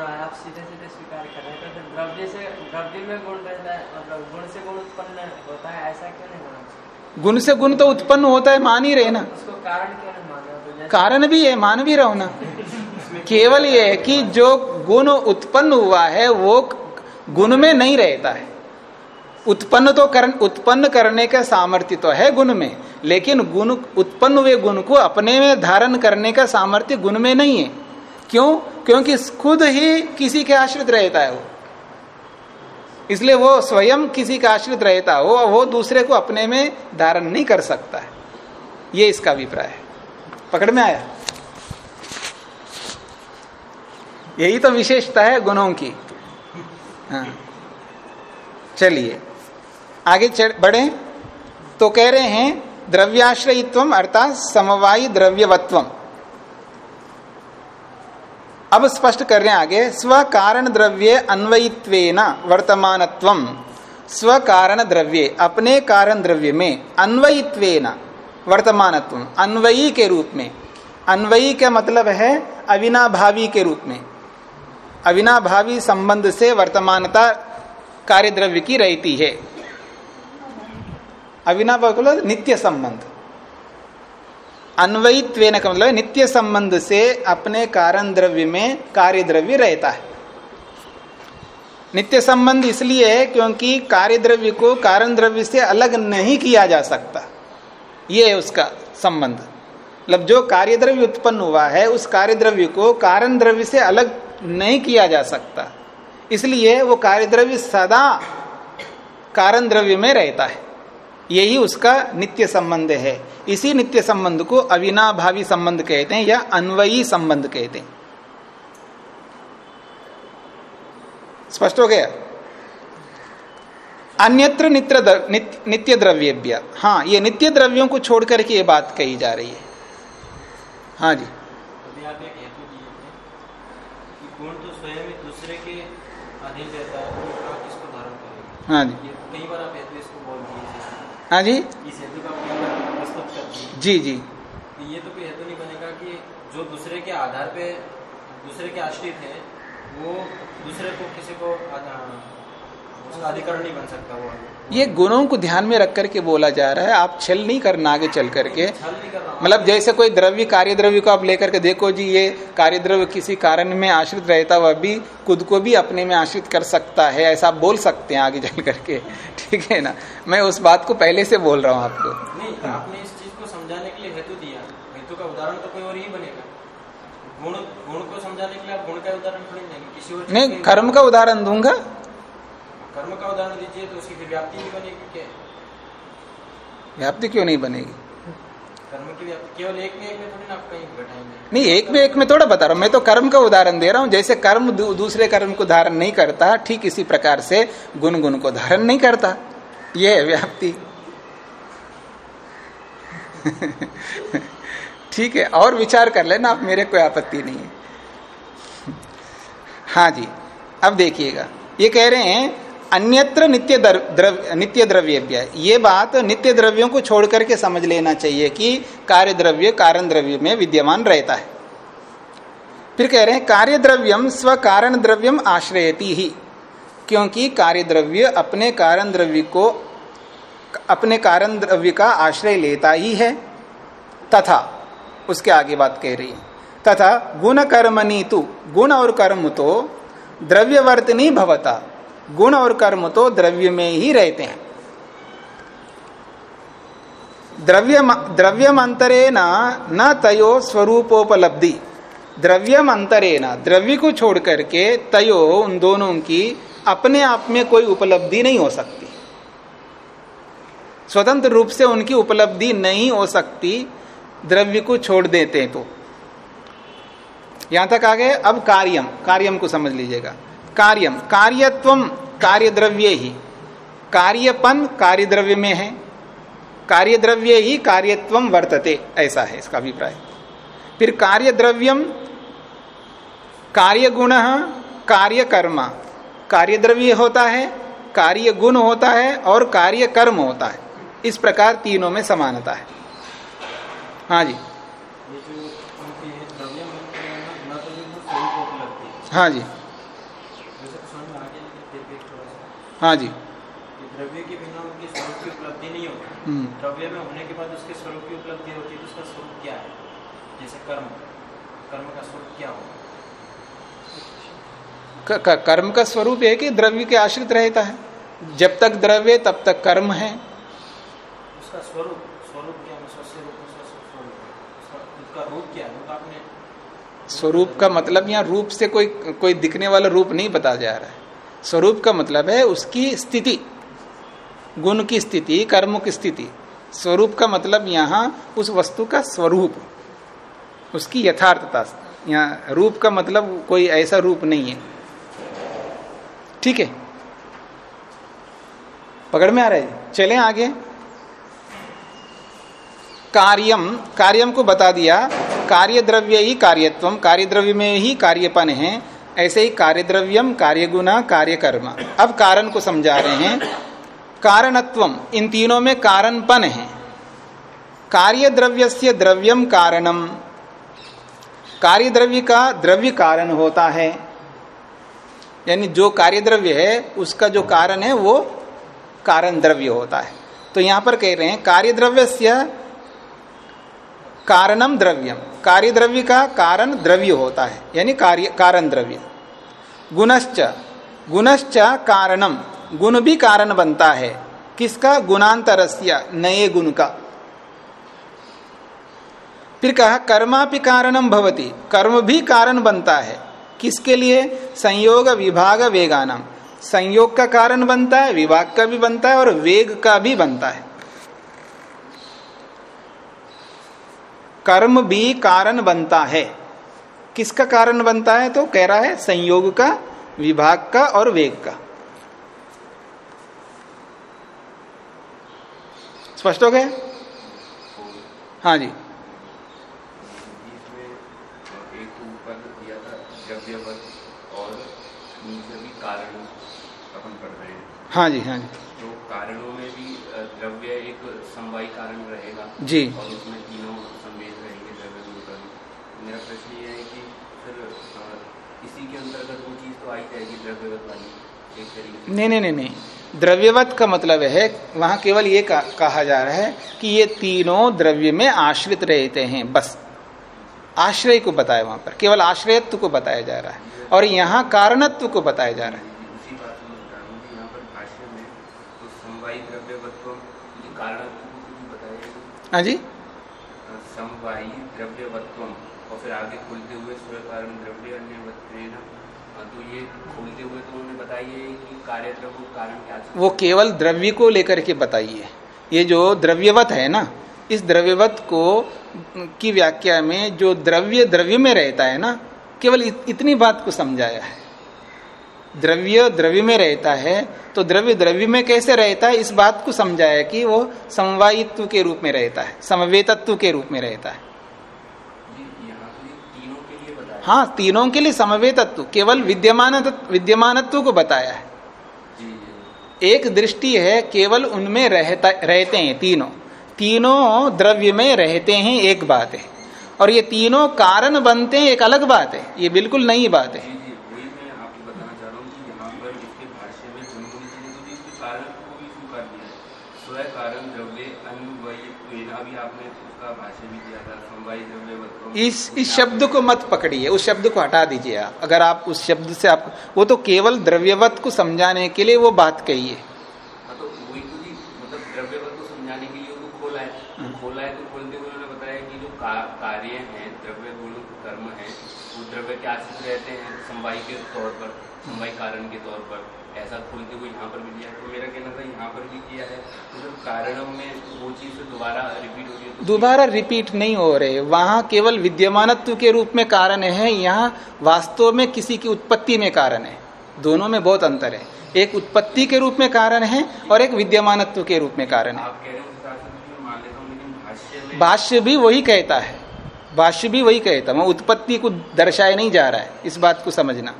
रहा है आप सीधे सीधे स्वीकार कर रहे हैं। तो फिर द्रव्य से द्रव्य में गुण रहता है मतलब गुण से गुण उत्पन्न होता है ऐसा क्यों नहीं होना चाहिए? गुण से गुण तो उत्पन्न होता है मान ही रहे ना। उसको कारण क्यों नहीं माना तो कारण भी है मान भी रहो ना। [LAUGHS] केवल ये है कि जो गुण उत्पन्न हुआ है वो गुण में नहीं रहता है। उत्पन्न तो कर उत्पन्न करने का सामर्थ्य तो है गुण में लेकिन गुण उत्पन्न हुए गुण को अपने में धारण करने का सामर्थ्य गुण में नहीं है। क्यों? क्योंकि खुद ही किसी के आश्रित रहता है वो। इसलिए वो स्वयं किसी का आश्रित रहता हो। वो दूसरे को अपने में धारण नहीं कर सकता है। ये इसका अभिप्राय है। पकड़ में आया? यही तो विशेषता है गुणों की। हाँ। चलिए। आगे बढ़े। तो कह रहे हैं द्रव्याश्रयित्व अर्थात समवायी द्रव्यवत्व अब स्पष्ट कर रहे हैं आगे स्व कारण द्रव्य अन्वयित्वेन वर्तमानत्व। स्व कारण द्रव्य अपने कारण द्रव्य में अन्वयित्वेन वर्तमानत्व। अन्वयी के रूप में। अन्वयी का मतलब है अविनाभावी के रूप में। अविनाभावी संबंध से वर्तमानता कार्य द्रव्य की रहती है। अविनाभाव मतलब नित्य संबंध। अन्वयित्व का मतलब नित्य संबंध से अपने कारण द्रव्य में कार्य द्रव्य रहता है। नित्य संबंध इसलिए है क्योंकि कार्य द्रव्य को कारण द्रव्य से अलग नहीं किया जा सकता। ये है उसका संबंध। मतलब जो कार्य द्रव्य उत्पन्न हुआ है, उस कार्य द्रव्य को कारण द्रव्य से अलग नहीं किया जा सकता। इसलिए वो कार्य द्रव्य सदा कारण द्रव्य में रहता है। यही उसका नित्य संबंध है। इसी नित्य संबंध को अविनाभावी संबंध कहते हैं या अन्वयी संबंध कहते हैं। स्पष्ट हो गया? अन्यत्र नित्य नित्य द्रव्येभ्य। हाँ ये नित्य द्रव्यों को छोड़ करके ये बात कही जा रही है। हाँ जी। तो ही दूसरे हाँ जी? इस हेतु का प्रस्तुत कर दिए जी जी। ये तो कोई हेतु नहीं बनेगा कि जो दूसरे के आधार पे दूसरे के आश्रित है वो दूसरे को किसी को उसका अधिकरण नहीं बन सकता वो ये गुणों को ध्यान में रख करके बोला जा रहा है। आप छल नहीं करना आगे चल करके। हूँ। मतलब जैसे कोई द्रव्य कार्य द्रव्य को आप लेकर के देखो जी ये कार्य द्रव्य किसी कारण में आश्रित रहता हुआ भी खुद को भी अपने में आश्रित कर सकता है। ऐसा आप बोल सकते हैं आगे चल करके। [LAUGHS] ठीक है ना? मैं उस बात को पहले से बोल रहा हूँ आपको। नहीं आपने इस चीज़ को समझाने के लिए हेतु दिया। हेतु का उदाहरण तो कोई और ही बनेगा। गुण गुण को समझाने के लिए आप गुण का उदाहरण नहीं किसी और नहीं कर्म का उदाहरण दूँगा। कर्म का उदाहरण दीजिए तो उसकी व्याप्ति नहीं बनेगी क्या? व्याप्ति क्यों नहीं बनेगी? कर्म की व्याप्ति केवल एक में एक में थोड़ी ना आप कहीं घटाएँगे। नहीं एक में एक में थोड़ा बता रहा हूँ। मैं तो कर्म का उदाहरण दे रहा हूँ। जैसे कर्म दू, दूसरे कर्म को धारण नहीं करता ठीक इसी प्रकार से गुण गुण को धारण नहीं करता। ये है व्याप्ति। [LAUGHS] ठीक है और विचार कर लेना आप मेरे कोई आपत्ति नहीं है। हाँ जी अब देखिएगा। ये कह रहे हैं अन्यत्र नित्य द्रव्य नित्य द्रव्य ये बात नित्य द्रव्यों को छोड़ करके समझ लेना चाहिए कि कार्य द्रव्य, कारण द्रव्य में विद्यमान रहता है। फिर कह रहे हैं, कार्य द्रव्यम स्व कारण द्रव्यम आश्रयती ही। क्योंकि कार्य द्रव्य अपने कारण द्रव्य को, अपने कारण द्रव्य का आश्रय लेता ही है। तथा, उसके आगे बात कह रही है। तथा, गुण कर्मनी तु गुण और कर्म तो द्रव्यवर्तनी भवता। गुण और कर्म तो द्रव्य में ही रहते हैं। द्रव्य द्रव्यमंतरे न न तयो स्वरूपोपलब्धि। द्रव्यम अंतरे न द्रव्य को छोड़ करके तयो उन दोनों की अपने आप में कोई उपलब्धि नहीं हो सकती। स्वतंत्र रूप से उनकी उपलब्धि नहीं हो सकती, द्रव्य को छोड़ देते तो। यहाँ तक आ गए, अब कार्यम कार्यम को समझ लीजिएगा। कार्यम कार्यत्वम कार्य। द्रव्य ही कार्यपन कार्य द्रव्य में है। कार्य द्रव्य ही कार्यत्व वर्तते ऐसा है इसका अभिप्राय। फिर कार्य द्रव्यम कार्य गुण कार्य कर्म कार्य द्रव्य होता है कार्य गुण होता है और कार्य कर्म होता है। इस प्रकार तीनों में समानता है। हाँ जी। हाँ जो वो स्वरूप उपलब्धि हाँ जी वैसे तो समझ में आ गया लेकिन फिर भी थोड़ा सा हाँ जी। द्रव्य के बिना उनकी स्वरूप की उपलब्धि नहीं होती। हम्म, द्रव्य में होने के बाद उसके स्वरूप की उपलब्धि होती है तो उसका स्वरूप क्या है? जैसे कर्म। कर्म का स्वरूप क्या होगा? कर्म का स्वरूप है कि द्रव्य के आश्रित रहता है। जब तक द्रव्य तब तक कर्म है। उसका स्वरूप स्वरूप क्या है? रूप उसका क्या है? आपने स्वरूप का मतलब यहाँ रूप से कोई कोई दिखने वाला रूप नहीं बताया जा रहा है। स्वरूप का मतलब है उसकी स्थिति, गुण की स्थिति, कर्म की स्थिति। स्वरूप का मतलब यहाँ उस वस्तु का स्वरूप, उसकी यथार्थता। यहाँ रूप का मतलब कोई ऐसा रूप नहीं है। ठीक है? पकड़ में आ रहे चले आगे। कार्यम कार्यम को बता दिया। कार्य द्रव्य ही कार्यत्व कार्य द्रव्य में ही कार्यपन है। ऐसे ही कार्य द्रव्यम कार्य गुना कार्य कर्म अब कारण को समझा रहे हैं। कारणत्वम, इन तीनों में कारणपन है। कार्य द्रव्य से द्रव्यम कारणम। कार्य द्रव्य का द्रव्य कारण होता है। यानी जो कार्य द्रव्य है, उसका जो कारण है, वो कारण द्रव्य होता है। तो यहाँ पर कह रहे हैं कार्य द्रव्य कारणम द्रव्यम कार्य द्रव्य का? कारण द्रव्य होता है। यानी कार्य, कारण द्रव्य। गुणश्च। गुणश्च कारणम गुण भी कारण बनता है। किसका? गुणांतरस्य, नए गुण का। फिर कहा, कर्मापि कारणम भवती। कर्म भी कारण बनता है। किसके लिए? संयोग विभाग वेगानम संयोग का कारण बनता है, विभाग का भी बनता है और वेग का भी बनता है। कर्म भी कारण बनता है। किसका कारण बनता है? तो कह रहा है संयोग का विभाग का और वेग का। स्पष्ट हो गए? हाँ जी। हाँ जी हाँ जी। तो कारणों में भी द्रव्य एक समवाय कारण रहेगा। जी। और उसमें तीनों संवेद रहेंगे द्रव्य गुण कर्म मेरा प्रश्न ये है कि फिर अ, इसी के अंतर्गत वो चीज़ तो आई जाएगी द्रव्यवत वाली? एक तरीके से। नहीं नहीं नहीं नहीं। द्रव्यवत का मतलब है वहाँ केवल ये कहा जा रहा है कि ये तीनों द्रव्य में आश्रित रहते हैं बस। आश्रय को बताया वहाँ पर। केवल आश्रयत्व को बताया जा रहा है और यहाँ कारणत्व को बताया जा रहा है। हूँ तो कारण हाँ। जी। समवायी द्रव्यवत्व और फिर आगे खोलते हुए स्व कारण द्रव्य अन्य तो ये खोलते हुए है कि कार्य द्रव्य कारण क्या वो केवल द्रव्य को लेकर के बताइए। ये जो द्रव्यवत है ना इस द्रव्यवत को की व्याख्या में जो द्रव्य द्रव्य में रहता है ना केवल इत, इतनी बात को समझाया है। द्रव्य द्रव्य में रहता है तो द्रव्य द्रव्य में कैसे रहता है? इस बात को समझाया कि वो समवायित्व के रूप में रहता है समवेतत्व के रूप में रहता है जी यहाँ तो ये तीनों के लिए बताया हाँ तीनों के लिए समवे तत्व केवल विद्यमान विद्यमानत्व को बताया है। एक दृष्टि है केवल उनमें रहता रहते हैं तीनों। तीनों द्रव्य में रहते हैं एक बात है। और ये तीनों कारण बनते हैं एक अलग बात है। ये बिल्कुल नई बात है। तो कारण द्रव्य आपने उसका भाष्य भी दिया था समवायी द्रव्य इस इस शब्द को मत पकड़िए उस शब्द को हटा दीजिए आप। अगर आप उस शब्द से आप वो तो केवल द्रव्यवत को समझाने के लिए वो बात कही है हाँ तो वही तो मतलब को समझाने के लिए खोला है। तो खोला है तो जो कार्य हैं द्रव्य गुण कर्म है वो द्रव्य के आश्रित रहते हैं समवाय के तौर पर समवाय कारण के तौर पर। ऐसा खोलते हुए यहाँ पर भी दिया। है तो मेरा कहना था यहाँ पर भी किया है। तो जब कारणों में वो चीज़ दोबारा रिपीट हो रही है तो दोबारा रिपीट नहीं हो रहे। वहाँ केवल विद्यमानत्व के रूप में कारण है यहाँ वास्तव में किसी की उत्पत्ति में कारण है। दोनों में बहुत अंतर है। एक उत्पत्ति के रूप में कारण है और एक विद्यमानत्व के रूप में कारण है। मैं भाष्य भी वही कहता है। भाष्य भी वही कहता है। वहाँ उत्पत्ति को दर्शाया नहीं जा रहा है इस बात को समझना।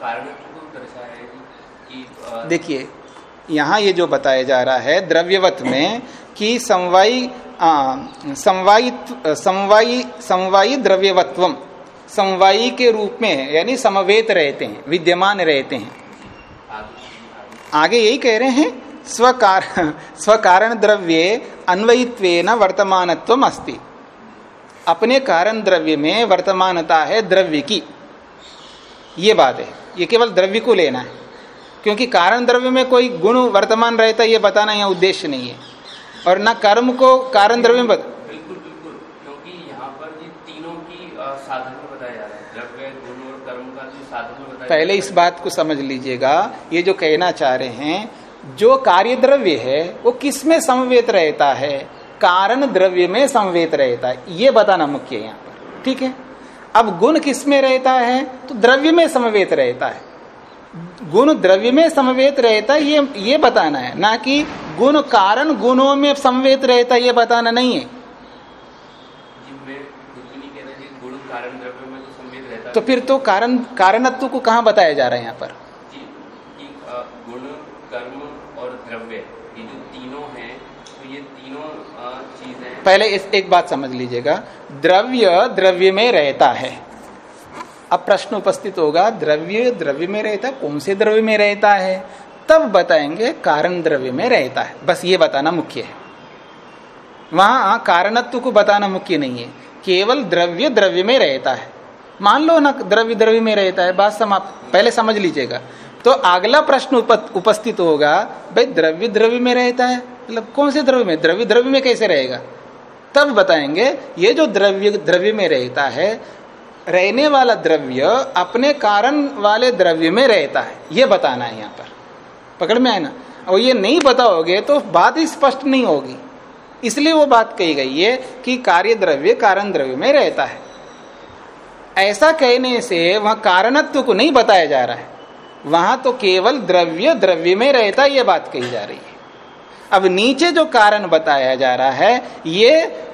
कारण देखिए, यहाँ ये जो बताया जा रहा है द्रव्यवत में कि समवायी समवायी समवायी समवायी द्रव्यवत्वम, समवायी के रूप में यानी समवेत रहते हैं, विद्यमान रहते हैं। आगे- यही कह रहे हैं, स्वकार, स्वकारण द्रव्य अन्वयित्वेन वर्तमानत्व अस्ति। अपने कारण द्रव्य में वर्तमानता है द्रव्य की। ये बात है, ये केवल द्रव्य को लेना है। क्योंकि कारण द्रव्य में कोई गुण वर्तमान रहता है ये बताना यहाँ उद्देश्य नहीं है। और न कर्म को कारण द्रव्य में बता बिल्कुल बिल्कुल क्योंकि यहाँ पर ये तीनों की साधन में बताया जा रहा है। द्रव्य गुण और कर्म का जो साधन में बताया पहले इस बात को समझ लीजिएगा ये जो कहना चाह रहे हैं जो कार्य द्रव्य है वो किसमें समवेत रहता है? कारण द्रव्य में समवेत रहता है। ये बताना मुख्य है यहाँ पर। ठीक है? अब गुण किसमें रहता है तो द्रव्य में समवेत रहता है। गुण द्रव्य में समवेत रहता ये ये बताना है। ना कि गुण कारण गुणों में समवेत रहता ये बताना नहीं है। द्रव्य में तो तो फिर तो कारण कारणत्व को कहाँ बताया जा रहा है यहाँ पर? गुण कर्म और द्रव्य ये जो तीनों हैं तो ये तीनों चीज़ें पहले इस एक बात समझ लीजिएगा। द्रव्य द्रव्य में रहता है। अब प्रश्न उपस्थित होगा द्रव्य द्रव्य में रहता कौन से द्रव्य में रहता है? तब बताएँगे कारण द्रव्य में रहता है। बस ये बताना मुख्य है। वहाँ कारणत्व को बताना मुख्य नहीं है। केवल द्रव्य द्रव्य में रहता है। मान लो ना द्रव्य द्रव्य में रहता है बात समाप्त पहले समझ लीजिएगा। तो अगला प्रश्न उप, उपस्थित होगा भाई द्रव्य द्रव्य में रहता है? मतलब कौन से द्रव्य में? द्रव्य द्रव्य में कैसे रहेगा? तब बताएँगे ये जो द्रव्य द्रव्य में रहता है रहने वाला द्रव्य अपने कारण वाले द्रव्य में रहता है। ये बताना है यहाँ पर। पकड़ में आए ना? और ये नहीं बताओगे तो बात ही स्पष्ट नहीं होगी। इसलिए वो बात कही गई है कि कार्य द्रव्य कारण द्रव्य में रहता है। ऐसा कहने से वह कारणत्व को नहीं बताया जा रहा है। वहाँ तो केवल द्रव्य द्रव्य में रहता ये बात कही जा रही है। अब नीचे जो कारण बताया जा रहा है, ये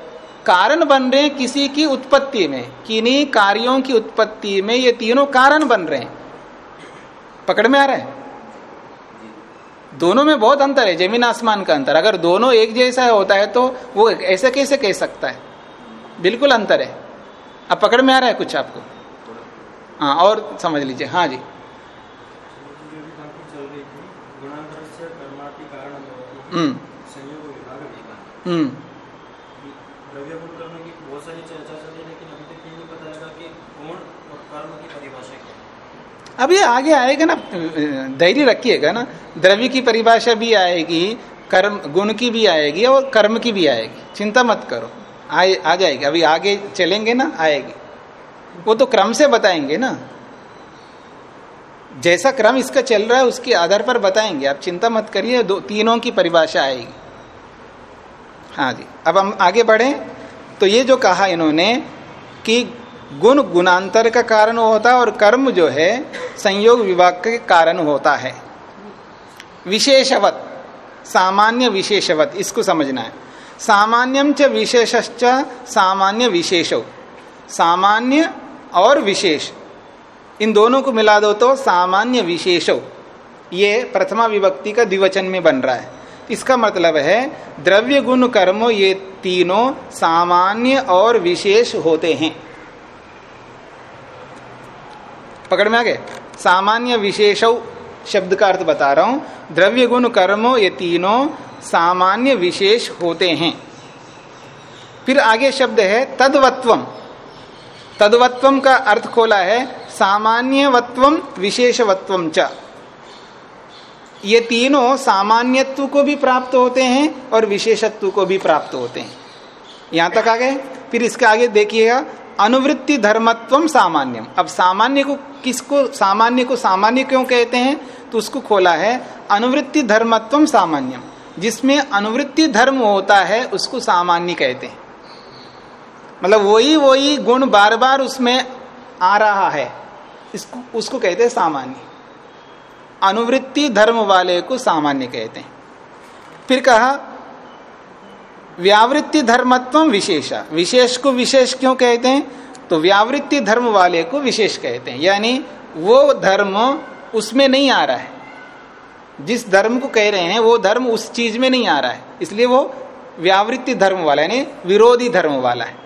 कारण बन रहे हैं किसी की उत्पत्ति में किन्हीं कार्यों की उत्पत्ति में ये तीनों कारण बन रहे हैं। पकड़ में आ रहा है? दोनों में बहुत अंतर है ज़मीन आसमान का अंतर। अगर दोनों एक जैसा होता है तो वो ऐसे कैसे कह सकता है? बिल्कुल अंतर है। अब पकड़ में आ रहा है कुछ आपको? हाँ और समझ लीजिए। हाँ जी। हम्म। हम्म द्रव्य गुण कर्म की बहुत सारी चर्चा चल रही है लेकिन अभी तक ये नहीं पता लगा कि गुण और कर्म की परिभाषा क्या है अब ये आगे आएगा ना, धैर्य रखिएगा ना, द्रव्य की परिभाषा भी आएगी, कर्म, गुण की भी आएगी और कर्म की भी आएगी। चिंता मत करो। आए, आ जाएगी। अभी आगे चलेंगे ना, आएगी। वो तो क्रम से बताएँगे ना। जैसा क्रम इसका चल रहा है, उसके आधार पर बताएँगे। आप चिंता मत करिए, दो, तीनों की परिभाषा आएगी। हाँ जी। अब हम आगे बढ़े। तो ये जो कहा इन्होंने कि गुण गुणांतर का कारण होता है और कर्म जो है, संयोग विभाग के कारण होता है। विशेषवत, सामान्य विशेषवत, इसको समझना है। सामान्यम च विशेषश्च, सामान्य विशेषो। सामान्य और विशेष, इन दोनों को मिला दो तो सामान्य विशेषो। ये प्रथमा विभक्ति का द्विवचन में बन रहा है। इसका मतलब है, द्रव्य गुण कर्म ये तीनों सामान्य और विशेष होते हैं। पकड़ में आ गए। सामान्य विशेष शब्द का अर्थ बता रहा हूँ। द्रव्य गुण कर्म ये तीनों सामान्य विशेष होते हैं। फिर आगे शब्द है तदवत्वम। तदवत्वम का अर्थ खोला है सामान्यवत्वम, विशेषवत्वम च। ये तीनों सामान्यत्व को भी प्राप्त होते हैं और विशेषत्व को भी प्राप्त होते हैं। यहाँ तक आ गए। फिर इसके आगे देखिएगा अनुवृत्ति धर्मत्वम सामान्यम। अब सामान्य को किसको, सामान्य को सामान्य क्यों कहते हैं? तो उसको खोला है, अनुवृत्ति धर्मत्वम सामान्यम। जिसमें अनुवृत्ति धर्म होता है, उसको सामान्य कहते हैं। मतलब वही वही गुण बार बार उसमें आ रहा है, इसको, उसको कहते हैं सामान्य। अनुवृत्ति धर्म वाले को सामान्य कहते हैं। फिर कहा व्यावृत्ति धर्मत्व विशेषा। विशेष को विशेष क्यों कहते हैं? तो व्यावृत्ति धर्म वाले को विशेष कहते हैं। यानी वो धर्म उसमें नहीं आ रहा है। जिस धर्म को कह रहे हैं, वो धर्म उस चीज़ में नहीं आ रहा है। इसलिए वो व्यावृत्ति धर्म वाला, यानी विरोधी धर्म वाला है।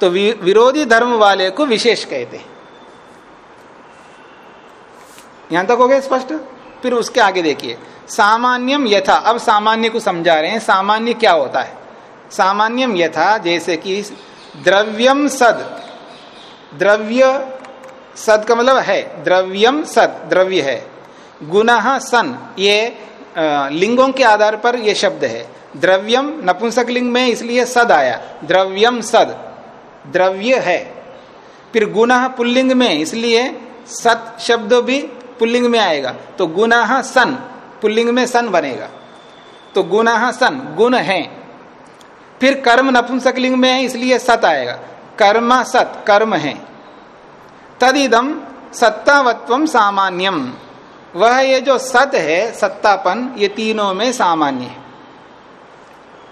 तो विरोधी धर्म वाले को विशेष कहते हैं। यहाँ तक हो गया स्पष्ट? फिर उसके आगे देखिए, सामान्यम यथा। अब सामान्य को समझा रहे हैं, सामान्य क्या होता है? सामान्यम यथा, जैसे कि द्रव्यम सद। द्रव्य सद का मतलब है, द्रव्यम सद, द्रव्य है। गुण सन, ये लिंगों के आधार पर यह शब्द है। द्रव्यम, नपुंसक लिंग में इसलिए सद आया। द्रव्यम सद, द्रव्य है। फिर गुण पुल्लिंग में इसलिए सत शब्द भी पुल्लिंग में आएगा तो गुण सन, पुल्लिंग में सन बनेगा। तो गुण सन, गुण है। फिर कर्म नपुंसकलिंग में है, इसलिए सत आएगा। कर्म सत, कर्म है। तदिदम सत्तावत्व सामान्यम वह ये जो सत है, सत्तापन, ये तीनों में सामान्य है।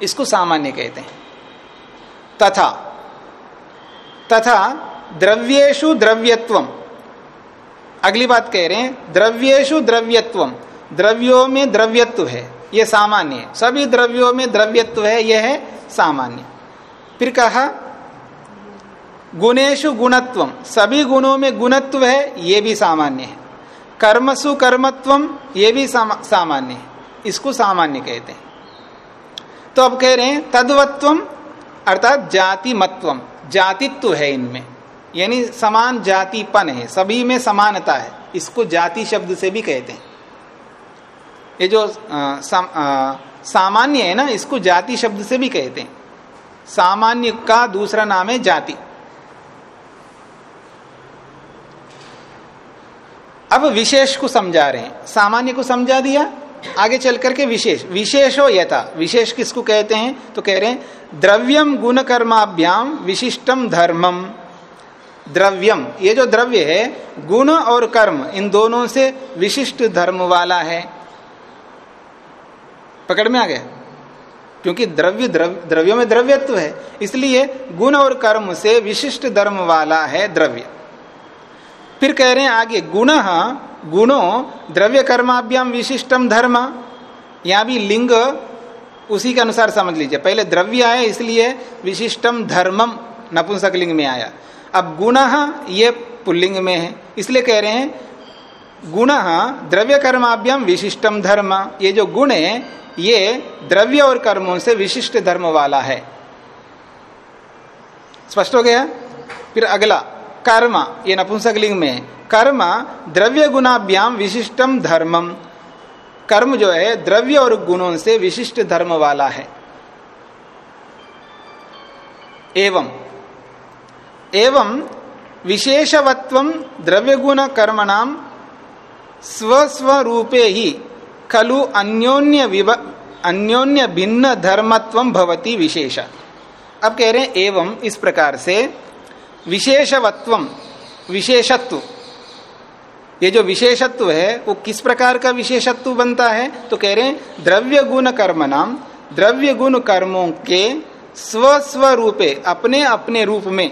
इसको सामान्य कहते हैं। तथा तथा द्रव्येशु द्रव्यत्वम अगली बात कह रहे हैं द्रव्येशु द्रव्यत्वम द्रव्यों में द्रव्यत्व है यह सामान्य सभी द्रव्यों में द्रव्यत्व है यह है सामान्य। फिर कहा गुणेशु गुणत्वम सभी गुणों में गुणत्व है यह भी सामान्य है। कर्मसु कर्मत्वम ये भी सामान्य है। इसको सामान्य कहते हैं। तो अब कह रहे हैं तद्वत्वम अर्थात जाति मत्वम जातित्व है इनमें। यानी समान जातिपन है सभी में समानता है इसको जाति शब्द से भी कहते हैं। ये जो सम, सामान्य है ना इसको जाति शब्द से भी कहते हैं। सामान्य का दूसरा नाम है जाति। अब विशेष को समझा रहे हैं। सामान्य को समझा दिया आगे चल करके विशेष। विशेषो यथा। विशेष किसको कहते हैं? तो कह रहे हैं द्रव्यम गुण कर्माभ्याम विशिष्टम धर्मम। द्रव्यम। ये जो द्रव्य है, गुण और कर्म, इन दोनों से विशिष्ट धर्म वाला है। पकड़ में आ गया? क्योंकि द्रव्य द्रव्य, द्रव्यों में द्रव्यत्व है, इसलिए गुण और कर्म से विशिष्ट धर्म वाला है द्रव्य। फिर कह रहे हैं आगे, गुण गुणों, द्रव्य कर्माभ्याम विशिष्टम धर्म। यहाँ भी लिंग, उसी के अनुसार समझ लीजिए। पहले द्रव्य आया, इसलिए विशिष्टम धर्मम, नपुंसक लिंग में आया। अब गुण ये पुल्लिंग में है। इसलिए कह रहे हैं, गुण द्रव्य कर्माभ्याम विशिष्टम धर्म। ये जो गुण है, ये द्रव्य और कर्मों से विशिष्ट धर्म वाला है। स्पष्ट हो गया? फिर अगला, कर्म। ये नपुंसक लिंग में कर्म द्रव्य गुणाभ्याम विशिष्टम धर्मम कर्म जो है, द्रव्य और गुणों से विशिष्ट धर्म वाला है। एवं एवं विशेषवत्व द्रव्य गुण कर्म नाम स्वस्वरूपे ही खलु अन्योन्य अन्योन्य भिन्न धर्मत्व भवती विशेष। अब कह रहे हैं, एवं इस प्रकार से विशेषवत्व, विशेषत्व। ये जो विशेषत्व है, वो किस प्रकार का विशेषत्व बनता है? तो कह रहे हैं द्रव्य गुण कर्म नाम द्रव्य गुण कर्मों के स्व स्व रूपे अपने अपने रूप में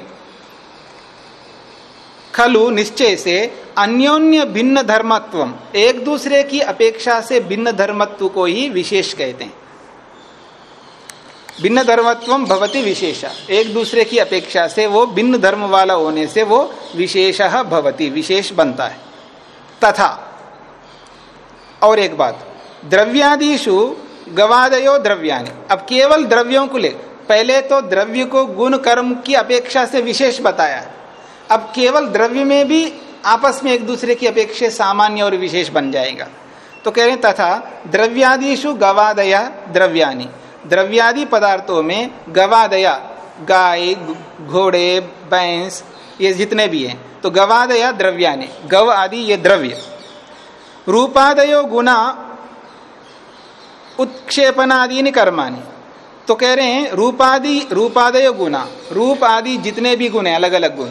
खलु निश्चय से अन्योन्य भिन्न धर्मत्व एक दूसरे की अपेक्षा से भिन्न धर्मत्व को ही विशेष कहते हैं। भिन्न धर्मत्व भवती विशेष, एक दूसरे की अपेक्षा से वो भिन्न धर्म वाला होने से वो विशेष भवती, विशेष बनता है। तथा, और एक बात द्रव्यादिशु गवादयो द्रव्यानि अब केवल द्रव्यों को ले, पहले तो द्रव्य को गुण कर्म की अपेक्षा से विशेष बताया। अब केवल द्रव्य में भी आपस में एक दूसरे की अपेक्षा सामान्य और विशेष बन जाएगा। तो कह रहे तथा द्रव्यादिशु गवादया द्रव्यानि द्रव्यादि पदार्थों में गवादया, गाय, घोड़े, भैंस, ये जितने भी हैं तो गवादया द्रव्यानि गव आदि ये द्रव्य। रूपादयो गुना उत्क्षेपनादि कर्मानि तो कह रहे हैं, रूपादि, रूपादय गुना रूप आदि जितने भी गुण है अलग अलग गुण।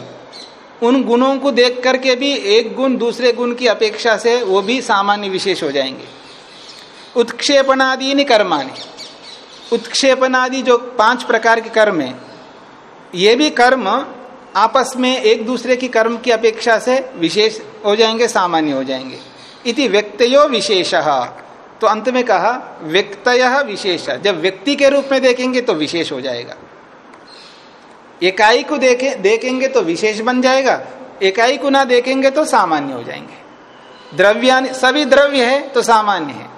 उन गुणों को देख करके भी एक गुण दूसरे गुण की अपेक्षा से वो भी सामान्य विशेष हो जाएँगे। उत्क्षेपणादि कर्मानि उत्क्षेपणादि जो पाँच प्रकार के कर्म है, ये भी कर्म आपस में एक दूसरे की कर्म की अपेक्षा से विशेष हो जाएँगे, सामान्य हो जाएँगे। इति व्यक्तयो विशेष। तो अंत में कहा, व्यक्तय विशेष। जब व्यक्ति के रूप में देखेंगे तो विशेष हो जाएगा। इकाई को देखे, देखेंगे तो विशेष बन जाएगा इकाई को ना देखेंगे तो सामान्य हो जाएँगे। द्रव्या सभी द्रव्य है तो सामान्य है,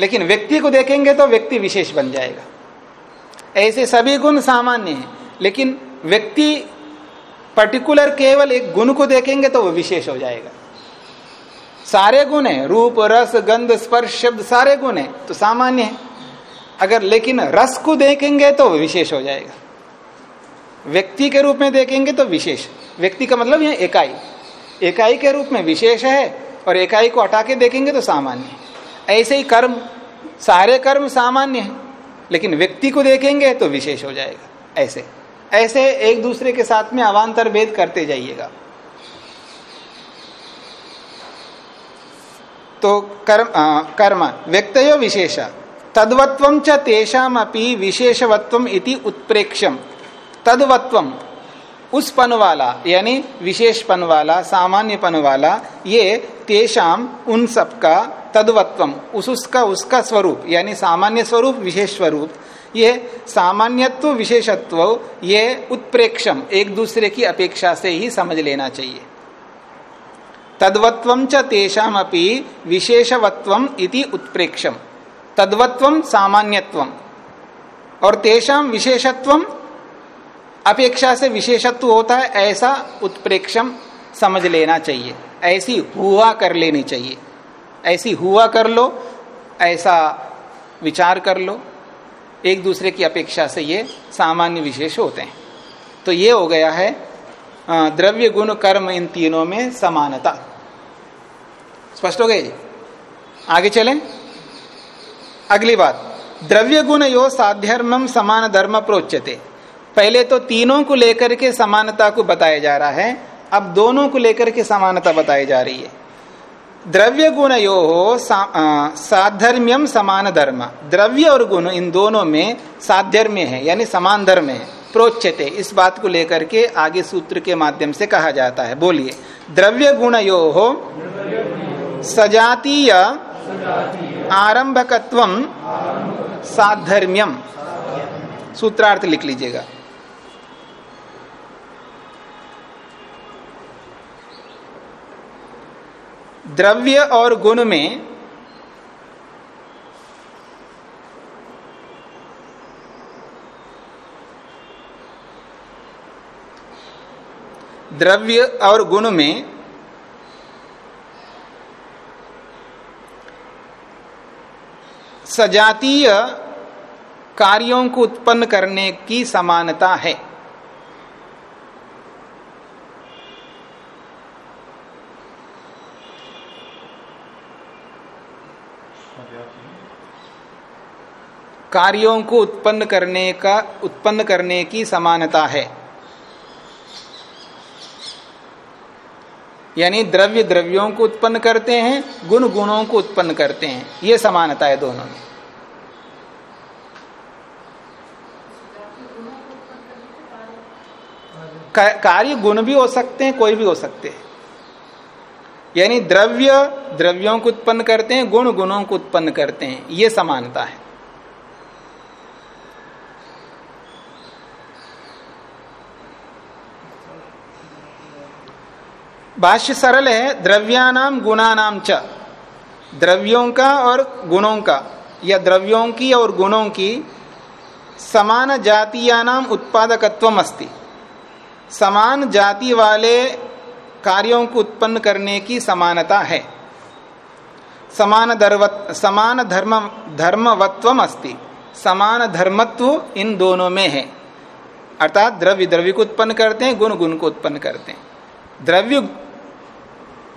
लेकिन व्यक्ति को देखेंगे तो व्यक्ति विशेष बन जाएगा। ऐसे सभी गुण सामान्य है, लेकिन व्यक्ति पर्टिकुलर केवल एक गुण को देखेंगे तो वह विशेष हो जाएगा। सारे गुण है, रूप, रस, गंध, स्पर्श, शब्द, सारे गुण है तो सामान्य है। अगर लेकिन रस को देखेंगे तो वह विशेष हो जाएगा। व्यक्ति के रूप में देखेंगे तो विशेष। व्यक्ति का मतलब यह इकाई इकाई के रूप में विशेष है और इकाई को हटा के देखेंगे तो सामान्य ऐसे ही कर्म सारे कर्म सामान्य है लेकिन व्यक्ति को देखेंगे तो विशेष हो जाएगा। ऐसे। ऐसे एक दूसरे के साथ में अवान्तर भेद करते जाइएगा। तो कर्म आ, कर्म व्यक्तयो विशेष। तद्वत्व च तेषामपि विशेषवत्व इति उत्प्रेक्षम तद्वत्व उस पन वाला यानी विशेष पन वाला सामान्य पन वाला ये तेषाम उन सबका तद्वत्वम। उस उसका उसका स्वरूप, यानी सामान्य स्वरूप, विशेष स्वरूप, ये सामान्यत्व, विशेषत्व, ये उत्प्रेक्षम, एक दूसरे की अपेक्षा से ही समझ लेना चाहिए। तद्वत्व च तेषाम अपनी विशेषवत्व इति उत्प्रेक्षम। तद्वत्व सामान्यत्व और तेषाम विशेषत्व अपेक्षा से विशेषत्व होता है, ऐसा उत्प्रेक्षम समझ लेना चाहिए। ऐसी हुआ कर लेनी चाहिए। ऐसी हुआ कर लो, ऐसा विचार कर लो। एक दूसरे की अपेक्षा से ये सामान्य विशेष होते हैं। तो ये हो गया है द्रव्य गुण कर्म इन तीनों में समानता। स्पष्ट हो गए आगे चलें। अगली बात, द्रव्य गुण यो साध्यर्मम समान धर्म प्रोच्यते। पहले तो तीनों को लेकर के समानता को बताया जा रहा है, अब दोनों को लेकर के समानता बताई जा रही है। द्रव्य गुण यो हो साधर्म्यम समान धर्म। द्रव्य और गुण इन दोनों में साधर्म्य है, यानी समान धर्म है, प्रोच्यते। इस बात को लेकर के आगे सूत्र के माध्यम से कहा जाता है। बोलिए, द्रव्य गुण यो हो सजातीय आरंभकत्व साधर्म्यम। सूत्रार्थ लिख लीजिएगा। द्रव्य और गुण में द्रव्य और गुण में सजातीय कार्यों को उत्पन्न करने की समानता है। कार्यों को उत्पन्न करने का, उत्पन्न करने की समानता है। यानी द्रव्य द्रव्यों को उत्पन्न करते हैं, गुण गुणों को उत्पन्न करते हैं। ये समानता है दोनों में। कार्य गुण भी हो सकते हैं, कोई भी हो सकते हैं। यानी द्रव्य, द्रव्यों को उत्पन्न करते हैं, गुण गुणों को उत्पन्न करते हैं। ये समानता है। भाष्य सरल है, द्रव्यानाम गुणानाम च। द्रव्यों का और गुणों का। या द्रव्यों की और गुणों की समान जातीयानाम उत्पादकत्व अस्ति। समान जाति वाले कार्यों को उत्पन्न करने की समानता है। समान धर्वत समान धर्म धर्मवत्व अस्ति। समान धर्मत्व इन दोनों में है। अर्थात द्रव्य द्रव्य को उत्पन्न करते हैं, गुण गुण को उत्पन्न करते हैं। द्रव्य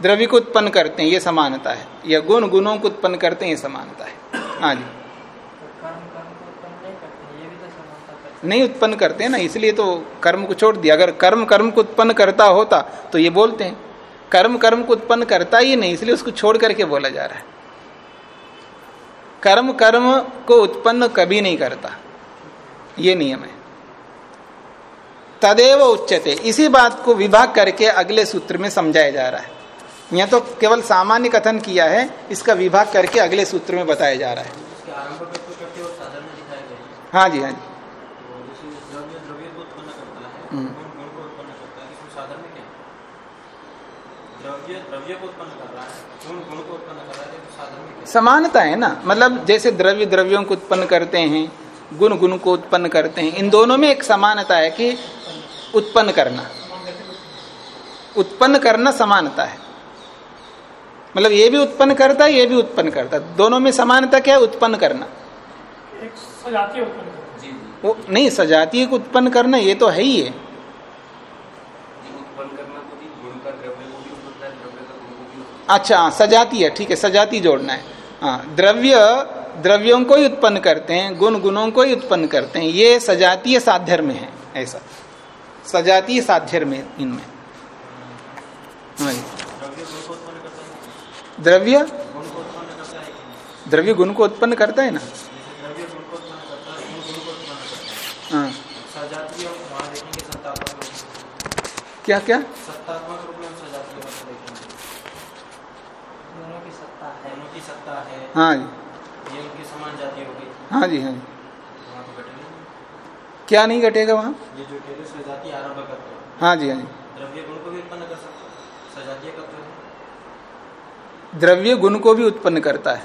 द्रव्य को उत्पन्न करते हैं, ये समानता है। या गुण गुणों को उत्पन्न करते हैं, ये समानता है। हाँ जी। नहीं उत्पन्न करते हैं ना, इसलिए तो कर्म को छोड़ दिया। अगर कर्म कर्म को उत्पन्न करता होता तो ये बोलते हैं। कर्म कर्म को उत्पन्न करता ही नहीं, इसलिए उसको छोड़ करके बोला जा रहा है। कर्म कर्म को उत्पन्न कभी नहीं करता। ये नियम है। तदेव उच्चते इसी बात को विभाग करके अगले सूत्र में समझाया जा रहा है। यह तो केवल सामान्य कथन किया है इसका विभाग करके अगले सूत्र में बताया जा रहा है। हाँ। जी हाँ जी। समानता है ना? मतलब जैसे द्रव्य द्रव्यों को उत्पन्न करते हैं गुण गुण को उत्पन्न करते हैं इन दोनों में एक समानता है कि उत्पन्न करना। उत्पन्न करना समानता है। मतलब ये भी उत्पन्न करता है ये भी उत्पन्न करता। है दोनों में समानता क्या है? उत्पन्न करना। एक सजातीय उत्पन्न वो नहीं सजातीय को उत्पन्न करना ये तो है ही है। अच्छा हाँ, सजाती है ठीक है सजाती जोड़ना है। हाँ द्रव्य द्रव्यों को ही उत्पन्न करते हैं गुण गुणों को ही उत्पन्न करते हैं। ये सजातीय साध्य में है ऐसा। सजातीय साध्य में इनमें। हाँ द्रव्य? द्रव्य गुण को उत्पन्न करता है ना? है। क्या क्या है जी। ये उनकी समान जाति हो हाँ जी हाँ जी। क्या नहीं घटेगा वहाँ? ये जो कह आरंभ करते हैं। हाँ जी हाँ जी। द्रव्य गुण को भी उत्पन्न कर सकते हैं सजातीय तत्व है द्रव्य गुण को भी उत्पन्न करता है।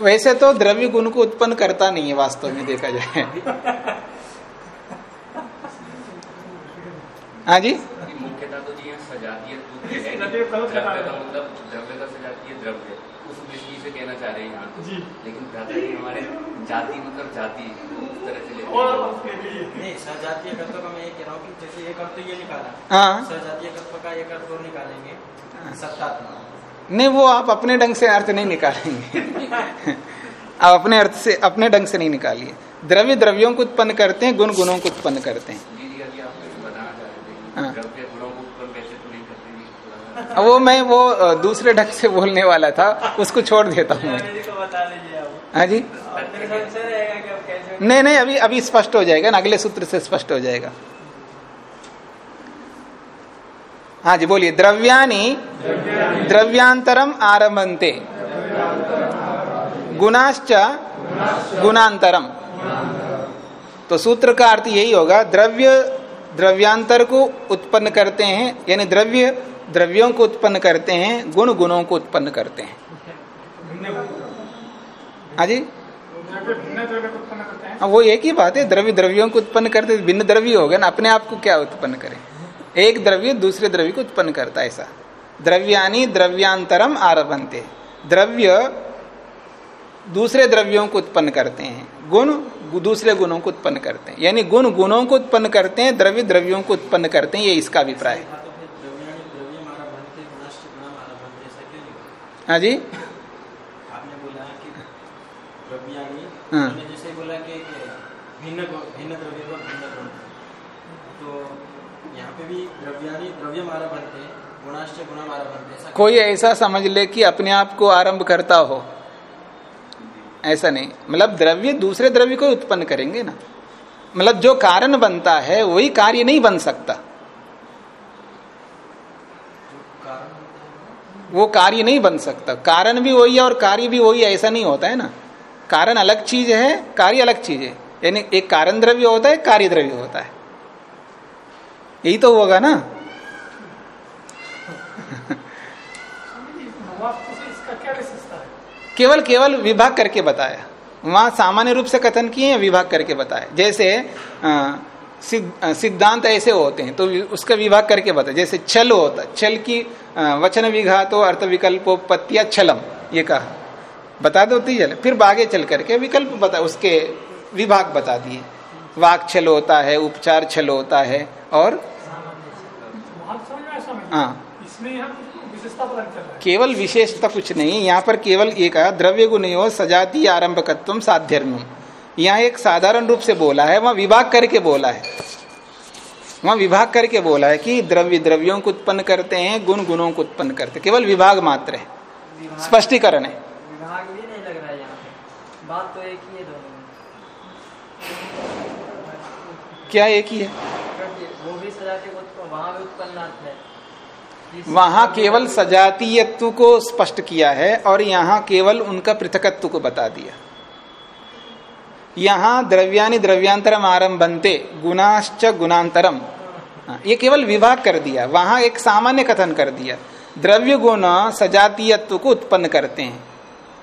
वैसे तो द्रव्य गुण को उत्पन्न करता नहीं है वास्तव में देखा जाए। हाँ जी? तो है हैं। मतलब द्रव्य का सजातीय द्रव्य। उस दृष्टि से कहना चाह रहे हैं यहाँ तो। जी। लेकिन हमारे जाति मतलब जाति उस तरह से हैं। नहीं सजातीय तत्व का मैं ये कह रहा हूँ कि जैसे एक अर्थ ये निकाला। हाँ। सजातीय तत्व का एक अर्थ और निकालेंगे। सत्तात्मक नहीं वो आप अपने ढंग से अर्थ नहीं निकालेंगे। [LAUGHS] आप अपने अर्थ से अपने ढंग से नहीं निकालिए। द्रव्य द्रव्यों को उत्पन्न करते हैं गुण गुणों को उत्पन्न करते हैं। हाँ। कि द्रव्य गुणों को उत्पन्न कैसे तो वो मैं वो दूसरे ढंग से बोलने वाला था उसको छोड़ देता हूँ हाँ जी? नहीं नहीं अभी अभी स्पष्ट हो जाएगा ना अगले सूत्र से स्पष्ट हो जाएगा। हाँ जी, बोलिए द्रव्यानि द्रव्यांतरम आरभंते गुणाश्च गुणांतरम तो सूत्र का अर्थ यही होगा, द्रव्य द्रव्यांतर को उत्पन्न करते हैं, यानी द्रव्य द्रव्यों को उत्पन्न करते हैं, गुण गुणों को उत्पन्न करते हैं। हाँ जी? हाँ वो एक ही बात है, द्रव्य द्रव्यों को उत्पन्न करते, भिन्न द्रव्य हो गए ना, अपने आप को क्या उत्पन्न करे? एक द्रव्य दूसरे द्रव्य को उत्पन्न करता है ऐसा। द्रव्यानी द्रव्यांतरम आरभनते। द्रव्य दूसरे द्रव्यों को उत्पन्न करते हैं। गुण दूसरे गुणों को उत्पन्न करते हैं। यानी गुण गुणों को उत्पन्न करते हैं द्रव्य द्रव्यों को उत्पन्न करते हैं ये इसका अभिप्राय है। हाँ तो फिर यहाँ भी द्रव्याणि द्रव्य मारा बनते गुणाश्च गुणा मारा बनते ऐसा कोई ऐसा समझ ले कि अपने आप को आरंभ करता हो। ऐसा नहीं। मतलब द्रव्य दूसरे द्रव्य को उत्पन्न करेंगे ना। मतलब जो कारण बनता है वही कार्य नहीं बन सकता। वो कार्य नहीं बन सकता। कारण भी वही है और कार्य भी वही है ऐसा नहीं होता है ना। कारण अलग चीज़ है कार्य अलग चीज़ है। यानी एक कारण द्रव्य होता है कार्य द्रव्य होता है। यही तो होगा ना? केवल केवल विभाग करके बताया। वहाँ सामान्य रूप से कथन किए हैं, विभाग करके बताया जैसे सिद्ध- सिद्धांत ऐसे होते हैं तो उसका विभाग करके बताया जैसे छल होता, छल की वचन विघातो, अर्थ विकल्पोपत्तिया छलम, ये कहा। बता दो चल फिर बागे चल करके विकल्प बता, उसके विभाग बता दिए। वाक छल होता है, उपचार छल होता है और हाँ। है केवल विशेषता कुछ नहीं, यहाँ पर केवल एक कहा, द्रव्य गुणयो सजातीय आरंभकत्व साध्यर्म यहाँ एक साधारण रूप से बोला है, वहाँ विभाग करके बोला है। वहाँ विभाग करके बोला है कि द्रव्य द्रव्यों को उत्पन्न करते हैं, गुण गुणों को उत्पन्न करते केवल विभाग मात्र है। स्पष्टीकरण है। विभाग भी नहीं लग रहा है यहाँ बात तो एक ही है दोनों में क्या एक ही है? वहाँ केवल सजातीयत्व को स्पष्ट किया है और यहाँ केवल उनका पृथकत्व को बता दिया। यहाँ द्रव्यानि द्रव्यांतरम आरंभनते गुणाश्च गुणांतरम हाँ, ये केवल विभाग कर दिया। वहाँ एक सामान्य कथन कर दिया। द्रव्य गुण सजातीयत्व को उत्पन्न करते हैं।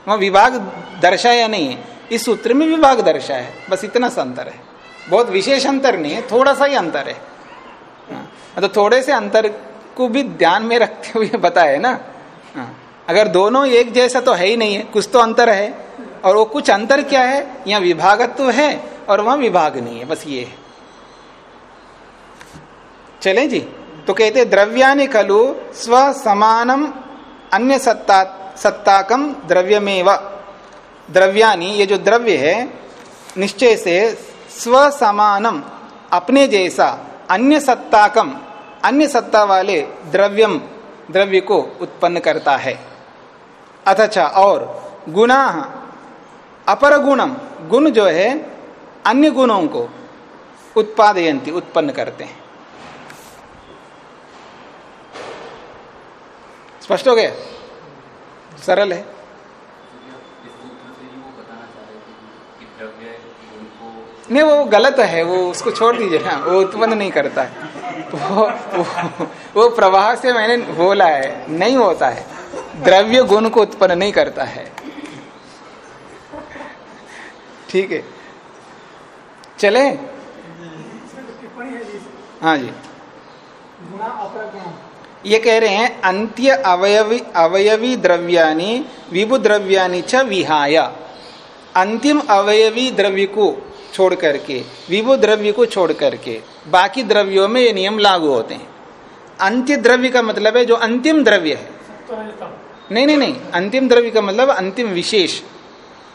वहाँ विभाग दर्शाया नहीं है। इस सूत्र में विभाग दर्शाया है। बस इतना संतर है। बहुत विशेष अंतर नहीं है थोड़ा सा ही अंतर है। हाँ, तो थोड़े से अंतर को भी ध्यान में रखते हुए [LAUGHS] बताए ना। हाँ, अगर दोनों एक जैसा तो है ही नहीं है कुछ तो अंतर है। और वो कुछ अंतर क्या है? यहाँ विभागत्व है और वहाँ विभाग नहीं है बस ये है। चले जी तो कहते द्रव्यानि खलु स्व समानम अन्य सत्ता सत्ताकम द्रव्यमेव। द्रव्यानि ये जो द्रव्य है निश्चय से स्व समानम अपने जैसा, अन्य सत्ताकम, अन्य सत्ता वाले द्रव्यम द्रव्य को उत्पन्न करता है। अथचा और, गुणा, अपर गुणम गुण जो है, अन्य गुणों को उत्पादयंती उत्पन्न करते हैं। स्पष्ट हो गया? सरल है इस सूत्र से ही वो बताना चाह रहे थे कि द्रव्य गुण को नहीं वो गलत है वो उसको छोड़ दीजिए ना वो उत्पन्न नहीं करता है। वो, वो, वो प्रवाह से मैंने बोला है नहीं होता है। द्रव्य गुण को उत्पन्न नहीं करता है। ठीक है। चले? है जी। ये कह रहे हैं अंत्य अवयवी अवयवी द्रव्यानि विभु द्रव्यानि च विहाय। अंतिम अवयवी द्रव्य को छोड़ करके, विभु द्रव्य को छोड़ करके, बाकी द्रव्यों में ये नियम लागू होते हैं। अंत्य द्रव्य का मतलब है जो अंतिम द्रव्य है। नहीं नहीं नहीं, अंतिम द्रव्य का मतलब अंतिम विशेष।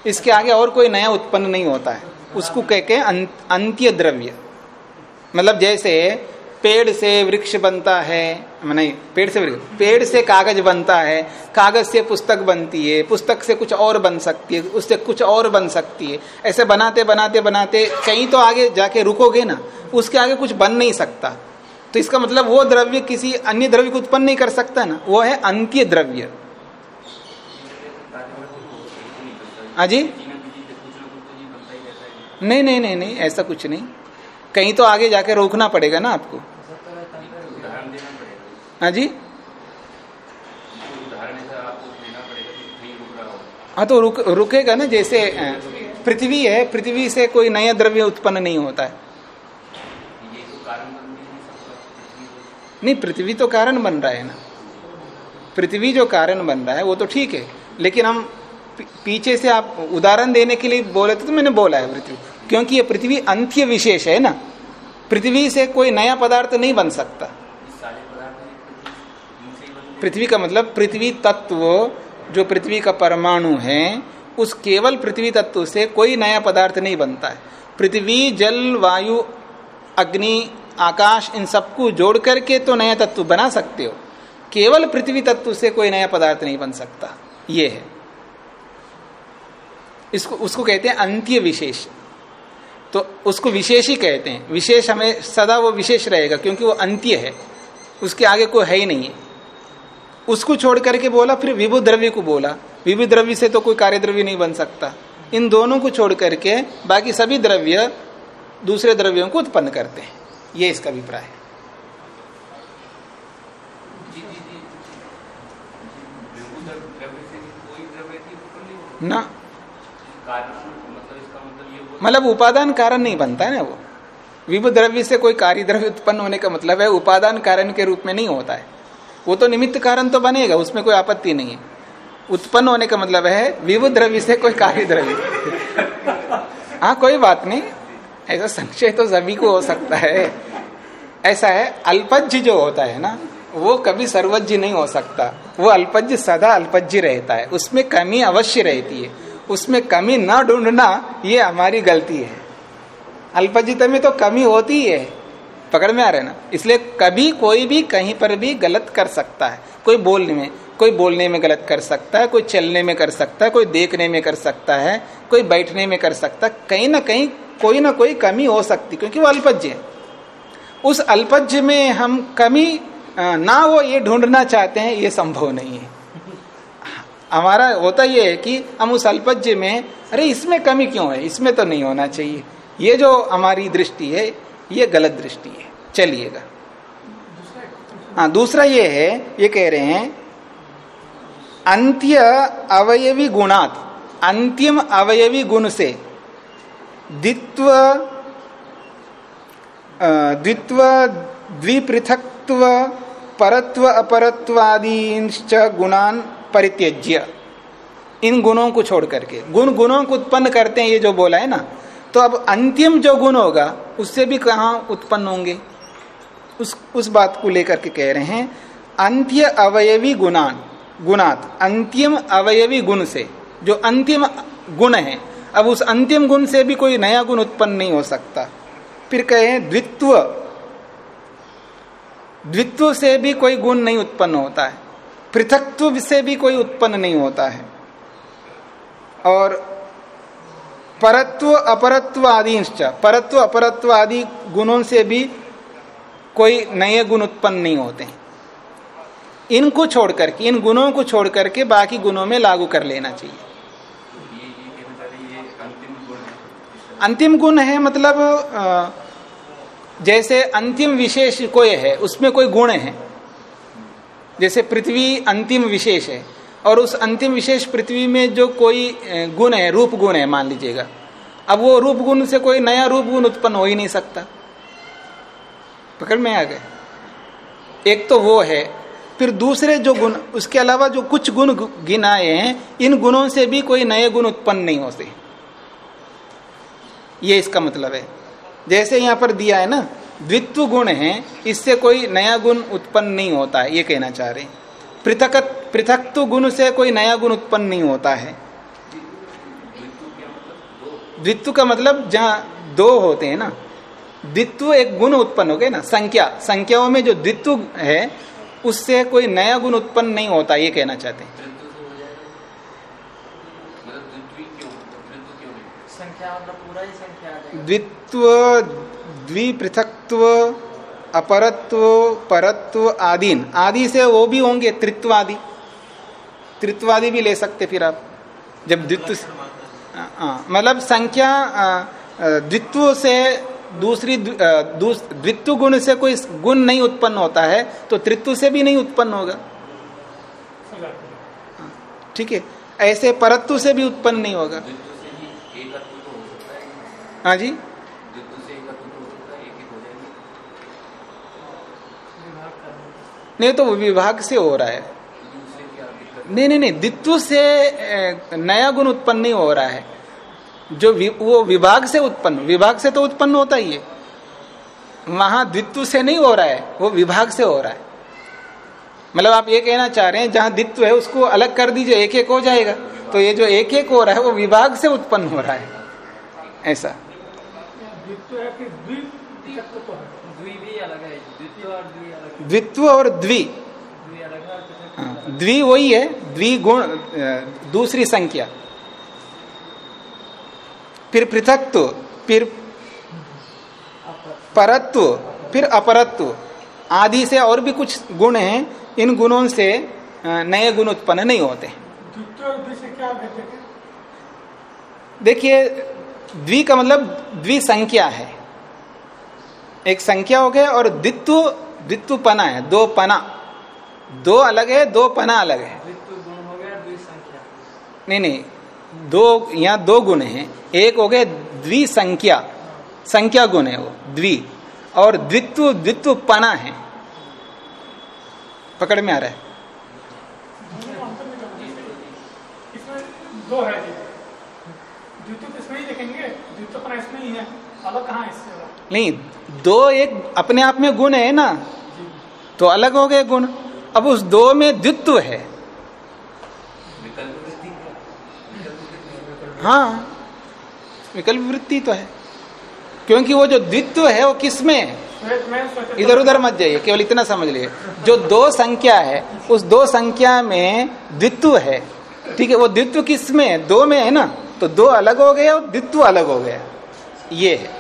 इसके आगे और कोई नया उत्पन्न नहीं होता है। उसको कह के अंत्य द्रव्य। मतलब जैसे पेड़ से वृक्ष बनता है, नहीं, पेड़ से वृक्ष, पेड़ से कागज़ बनता है, कागज़ से पुस्तक बनती है, पुस्तक से कुछ और बन सकती है, उससे कुछ और बन सकती है। ऐसे बनाते बनाते बनाते कहीं तो आगे जाके रुकोगे ना, उसके आगे कुछ बन नहीं सकता। तो इसका मतलब वो द्रव्य किसी अन्य द्रव्य को उत्पन्न नहीं कर सकता ना, वो है अंत्य द्रव्य। हाँ जी? किसी न किसी से कुछ न कुछ तो ये बनता ही रहता है नहीं नहीं नहीं नहीं, ऐसा कुछ नहीं। कहीं तो आगे जाके रोकना पड़ेगा ना आपको उदाहरण देना पड़ेगा हाँ जी इसको उदाहरण ऐसा आपको देना पड़ेगा कि कहीं रुक रहा हो हाँ तो रुक, रुकेगा ना, जैसे पृथ्वी है, पृथ्वी से कोई नया द्रव्य उत्पन्न नहीं होता है। तो नहीं, पृथ्वी तो कारण बन रहा है ना। पृथ्वी जो कारण बन रहा है, वो तो ठीक है, लेकिन हम पीछे से आप उदाहरण देने के लिए बोले थे तो मैंने बोला है पृथ्वी। क्योंकि ये पृथ्वी अंत्य विशेष है ना। पृथ्वी से कोई नया पदार्थ नहीं बन सकता ये सारे पदार्थ हैं, पृथ्वी इनसे ही बनते हैं। पृथ्वी का मतलब पृथ्वी तत्व, जो पृथ्वी का परमाणु है, उस केवल पृथ्वी तत्व से कोई नया पदार्थ नहीं बनता है। पृथ्वी, जल, वायु, अग्नि, आकाश, इन सबको जोड़ करके तो नया तत्व बना सकते हो। केवल पृथ्वी तत्व से कोई नया पदार्थ नहीं बन सकता। ये है। इसको, उसको कहते हैं अंत्य विशेष। तो उसको विशेष ही कहते हैं। विशेष हमें सदा वो विशेष रहेगा, क्योंकि वो अंत्य है। उसके आगे कोई है ही नहीं। है उसको छोड़ करके बोला, फिर विभु द्रव्य को बोला। विभु द्रव्य से तो कोई कार्य द्रव्य नहीं बन सकता। इन दोनों को छोड़ करके बाकी सभी द्रव्य दूसरे द्रव्यों को उत्पन्न करते हैं। ये इसका अभिप्राय है। ना। मतलब उपादान कारण नहीं बनता है ना वो। विभु द्रव्य से कोई कार्य द्रव्य उत्पन्न होने का मतलब है, उपादान कारण के रूप में नहीं होता है। वो तो निमित्त कारण तो बनेगा उसमें कोई आपत्ति नहीं है। उत्पन्न होने का मतलब है विभु द्रव्य से कोई कार्य द्रव्य [LAUGHS] हाँ कोई बात नहीं ऐसा संशय तो सभी को हो सकता है। ऐसा है अल्पज्य जो होता है ना वो कभी सर्वज्ञ नहीं हो सकता। वो अल्पज्य सदा अल्पज्य रहता है उसमें कमी अवश्य रहती है। उसमें कमी न ढूंढना ये हमारी गलती है। अल्पज्यता में तो कमी होती है। पकड़ में आ रहे ना? इसलिए कभी कोई भी कहीं पर भी गलत कर सकता है। कोई बोलने में, कोई बोलने में गलत कर सकता है, कोई चलने में कर सकता है, कोई देखने में कर सकता है, कोई बैठने में कर सकता है, कहीं ना कहीं कोई ना कोई कमी हो सकती, क्योंकि वो अल्पज्य है। उस अल्पज्य में हम कमी ना वो ये ढूंढना चाहते हैं, ये संभव नहीं है। हमारा होता ये है कि हम उस अल्पज्य में अरे इसमें कमी क्यों है? इसमें तो नहीं होना चाहिए। ये जो हमारी दृष्टि है ये गलत दृष्टि है। चलिएगा। हाँ दूसरा ये है, ये कह रहे हैं, अंत्य अवयवी गुणात, अंतिम अवयवी गुण से द्वित्व द्वित्व, द्विपृथक्त्व, परत्व, अपरत्वादींश्च गुणान परित्यज्य। इन गुणों को छोड़ करके। गुण गुणों को उत्पन्न करते हैं, ये जो बोला है ना तो अब अंतिम जो गुण होगा, उससे भी कहा उत्पन्न होंगे? उस उस बात को लेकर के कह रहे हैं, अंत्य अवयवी गुणान, गुणात, अंतिम अवयवी गुण से, जो अंतिम गुण है, अब उस अंतिम गुण से भी कोई नया गुण उत्पन्न नहीं हो सकता। फिर कहे, द्वित्व द्वित्व से भी कोई गुण नहीं उत्पन्न होता है, पृथकत्व से भी कोई उत्पन्न नहीं होता है। और परत्व अपरत्व आदि परत्व अपरत्व आदि गुणों से भी कोई नए गुण उत्पन्न नहीं होते। इनको छोड़ करके इन गुणों को छोड़ करके बाकी गुणों में लागू कर लेना चाहिए। अंतिम गुण है मतलब जैसे अंतिम विशेष कोई है, उसमें कोई गुण है। जैसे पृथ्वी अंतिम विशेष है। और उस अंतिम विशेष पृथ्वी में जो कोई गुण है, रूप गुण है, मान लीजिएगा। अब वो रूप गुण से कोई नया रूप गुण उत्पन्न हो ही नहीं सकता। पकड़ में आ गए। एक तो वो है, फिर दूसरे जो गुण, उसके अलावा जो कुछ गुण गिनाए हैं, इन गुणों से भी कोई नए गुण उत्पन्न नहीं होते। ये इसका मतलब है। जैसे यहाँ पर दिया है ना, द्वित्व गुण है, इससे कोई नया गुण उत्पन्न नहीं होता है ये कहना चाह रहे हैं। पृथक पृथकत्व गुण से कोई नया गुण उत्पन्न नहीं होता है। द्वित्व का मतलब जहाँ दो होते हैं ना द्वित्व एक गुण उत्पन्न हो गए ना संख्या। संख्याओं में जो द्वित्व है उससे कोई नया गुण उत्पन्न नहीं होता ये कहना चाहते हैं। मतलब द्वित्वी क्यों ही अपरत्व परत्व आदीन। आदि से वो भी होंगे त्रित्व आदि त्रित्वादि भी ले सकते फिर आप। जब द्वित्व हाँ, हाँ, मतलब संख्या द्वित्व से दूसरी द्वित्व गुण से कोई गुण नहीं उत्पन्न होता है तो त्रित्व से भी नहीं उत्पन्न होगा। ठीक है। ऐसे परत्व से भी उत्पन्न नहीं होगा। ही तो हो है। हाँ जी द्वित्व से एकत्व तो हो सकता है एक एक हो जाएँगे विभाग करने नहीं तो वो विभाग से हो रहा है। नहीं नहीं नहीं दित्व से नया गुण उत्पन्न नहीं हो रहा है। जो वि, वो विभाग से उत्पन्न विभाग से तो उत्पन्न होता ही है। वहाँ द्वित्व से नहीं हो रहा है वो विभाग से हो रहा है। मतलब आप ये कहना चाह रहे हैं जहाँ द्वित्व है उसको अलग कर दीजिए एक एक हो जाएगा। तो ये जो एक एक हो रहा है वो विभाग से उत्पन्न हो रहा है। ऐसा। द्वित्व है कि द्वितत्व तो द्वि भी अलग है द्वितीय और द्वित्व और द्वि। द्वि वही है द्विगुण दूसरी संख्या। फिर पृथकत्व फिर परत्व फिर अपरत्व। आदि से और भी कुछ गुण हैं इन गुणों से नए गुण उत्पन्न नहीं होते। देखिए द्वि का मतलब द्वि संख्या है। एक संख्या हो गया और द्वित्व द्वित्व पना है दो पना। दो अलग है दो पना अलग है। द्वित्व गुण हो गया द्वि संख्या नहीं नहीं दो यहाँ दो गुण हैं। एक हो गए द्विसंख्या। संख्या गुण है वो द्वि। और द्वित्व द्वित्व पना है। पकड़ में आ रहा है। दो है द्वित्व इसमें ही देखेंगे? द्वित्वपना इसमें ही है। अलग कहाँ इससे? नहीं, दो एक अपने आप में गुण है ना? तो अलग हो गए गुण। अब उस दो में द्वित्व है। हाँ विकल्प वृत्ति तो है। क्योंकि वो जो द्वित्व है, वो किसमें? है इधर उधर मत जाइए, केवल इतना समझ लिए जो दो संख्या है, उस दो संख्या में द्वित्व है। ठीक है, वो द्वित्व किसमें? है दो में है ना? तो दो अलग हो गए और द्वित्व अलग हो गया। ये है।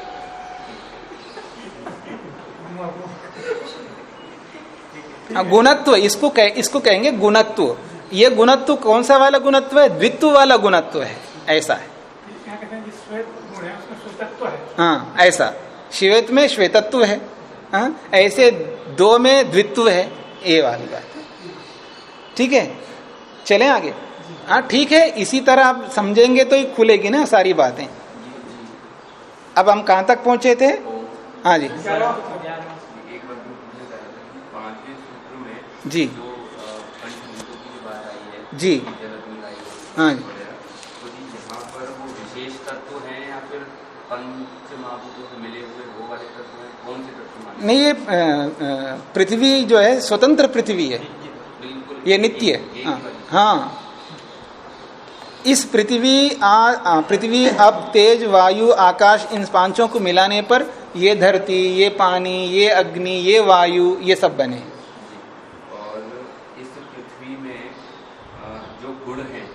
गुणत्व इसको कह, इसको कहेंगे गुणत्व। ये गुणत्व कौन सा वाला गुणत्व है? द्वित्व वाला गुणत्व है। ऐसा है। हैं ऐसा। श्वेत में श्वेतत्व है। हाँ ऐसे दो में द्वित्व है। ये वाली बात ठीक है? चले आगे। हाँ ठीक है। इसी तरह आप समझेंगे तो ही खुलेगी ना सारी बातें। अब हम कहाँ तक पहुँचे थे? हाँ जो पूछना चाह रहा था कि पाँचवें सूत्र में जी। जो है जी। तो माने नहीं ये पृथ्वी जो है स्वतंत्र पृथ्वी है। ये नित्य है। हाँ, हाँ। इस पृथ्वी पृथ्वी अब तेज वायु आकाश इन पाँचों को मिलाने पर ये धरती ये पानी ये अग्नि ये वायु ये सब बने।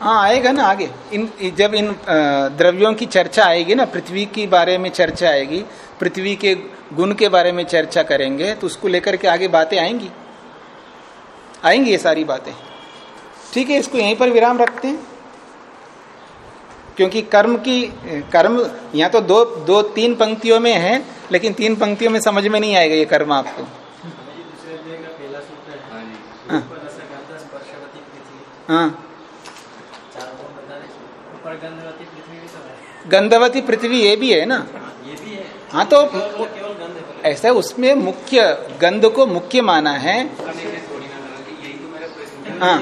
हाँ आएगा ना आगे। इन जब इन द्रव्यों की चर्चा आएगी ना पृथ्वी के बारे में चर्चा आएगी पृथ्वी के गुण के बारे में चर्चा करेंगे तो उसको लेकर के आगे बातें आएँगी। आएँगी ये सारी बातें। ठीक है इसको यहीं पर विराम रखते हैं। क्योंकि कर्म की कर्म यहाँ तो दो दो तीन पंक्तियों में है लेकिन तीन पंक्तियों में समझ में नहीं आएगा ये कर्म आपको। है हाँ जी हाँ। ऊपर रसगंध स्पर्शवती पृथ्वी हाँ चार गुण बता रहे गंधवती पृथ्वी भी तो है। गंधवती पृथ्वी ये भी है ना? ये भी है। हाँ तो है ऐसा उसमें मुख्य गंध को मुख्य माना है। तो हाँ।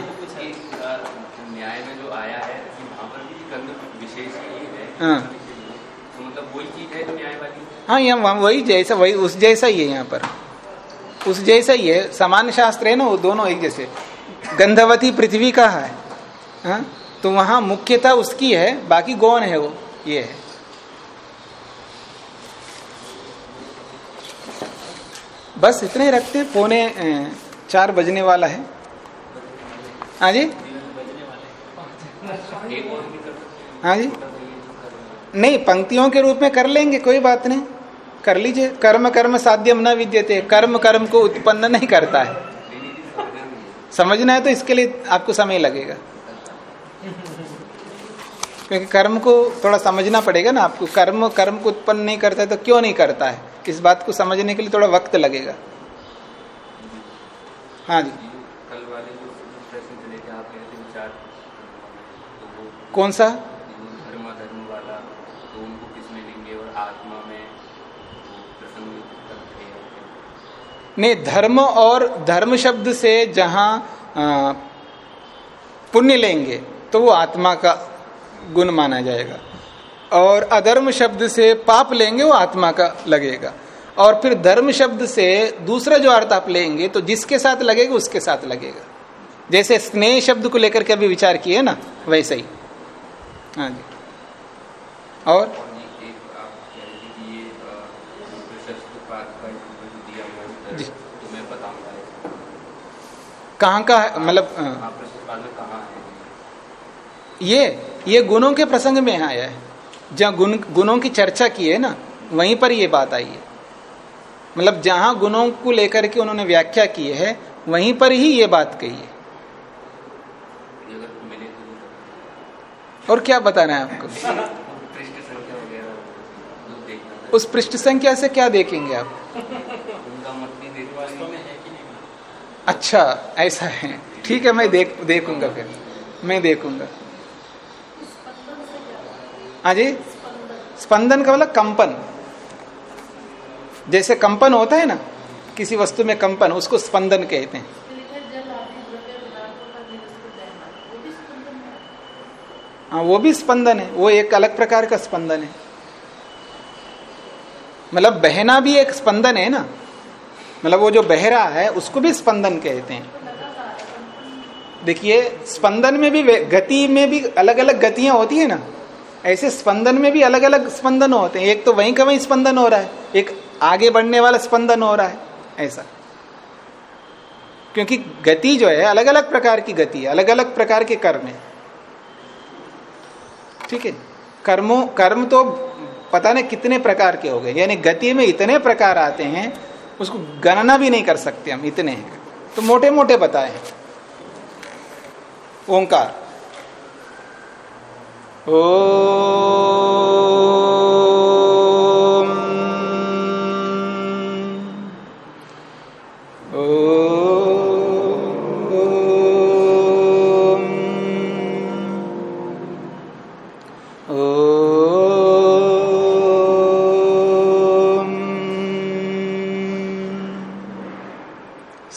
न्याय में जो आया है कि वहाँ पर भी गंध विशेष ही है। हाँ। तो मतलब वही चीज़ है जो न्याय वाली हाँ यहाँ वही जैसा वही उस जैसा ही है यहाँ पर। उस जैसा ही है। समान शास्त्र है ना वो दोनों एक जैसे। गंधवती पृथ्वी का है। हाँ? तो वहाँ मुख्यता उसकी है, बाकी गौन है वो, ये है। बस इतने ही रखते पौने चार बजने वाला है। हाँ जी? हाँ जी? नहीं, पंक्तियों के रूप में कर लेंगे, कोई बात नहीं। कर लीजिए, कर्म कर्म साध्यम न विद्यते, कर्म कर्म को उत्पन्न नहीं करता है। समझना है तो इसके लिए आपको समय लगेगा। क्योंकि कर्म को थोड़ा समझना पड़ेगा ना आपको। कर्म कर्म को उत्पन्न नहीं करता है तो क्यों नहीं करता है? इस बात को समझने के लिए थोड़ा वक्त लगेगा। हाँ जी। कल वाले जो प्रश्न आप थे विचार। तो कौन सा? धर्म धर्म वाला तो उनको किसमें लेंगे और आत्मा में नहीं धर्म और धर्म शब्द से जहाँ पुण्य लेंगे तो वो आत्मा का गुण माना जाएगा। और अधर्म शब्द से पाप लेंगे वो आत्मा का लगेगा। और फिर धर्म शब्द से दूसरा जो अर्थ आप लेंगे तो जिसके साथ लगेगा उसके साथ लगेगा। जैसे स्नेह शब्द को लेकर के अभी विचार किए ना वैसे ही। हाँ जी। और? कह जो है। तो। कहाँ का है? मतलब अ, हाँ प्रशस्त पाठ में कहाँ है ये ये गुणों के प्रसंग में आया है। जहाँ गुण, गुणों की चर्चा की है ना, वहीं पर ये बात आई है। मतलब जहाँ गुणों को लेकर के उन्होंने व्याख्या की है, वहीं पर ही ये बात कही है। और क्या बताना है आपको? उस पृष्ठ संख्या से क्या देखेंगे आप? अच्छा ऐसा है। ठीक है, मैं देख, देखूँगा फिर। मैं देखूँगा। हाँ जी। स्पंदन का मतलब कंपन। जैसे कंपन होता है ना, किसी वस्तु में कंपन, उसको स्पंदन कहते हैं। हाँ वो भी स्पंदन है, वो एक अलग प्रकार का स्पंदन है। मतलब बहना भी एक स्पंदन है ना। मतलब वो जो बह रहा है, उसको भी स्पंदन कहते हैं। देखिए, स्पंदन में भी गति में भी अलग अलग गतियाँ होती है ना। ऐसे स्पंदन में भी अलग अलग स्पंदन होते हैं। एक तो वहीं का वहीं स्पंदन हो रहा है, एक आगे बढ़ने वाला स्पंदन हो रहा है, ऐसा। क्योंकि गति जो है अलग अलग प्रकार की गति है अलग अलग प्रकार के कर्म है। ठीक है? कर्मों, कर्म तो पता नहीं कितने प्रकार के हो गए। यानी गति में इतने प्रकार आते हैं, उसको गणना भी नहीं कर सकते हम, इतने हैं। तो मोटे मोटे बताए। ओंकार।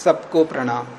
सबको प्रणाम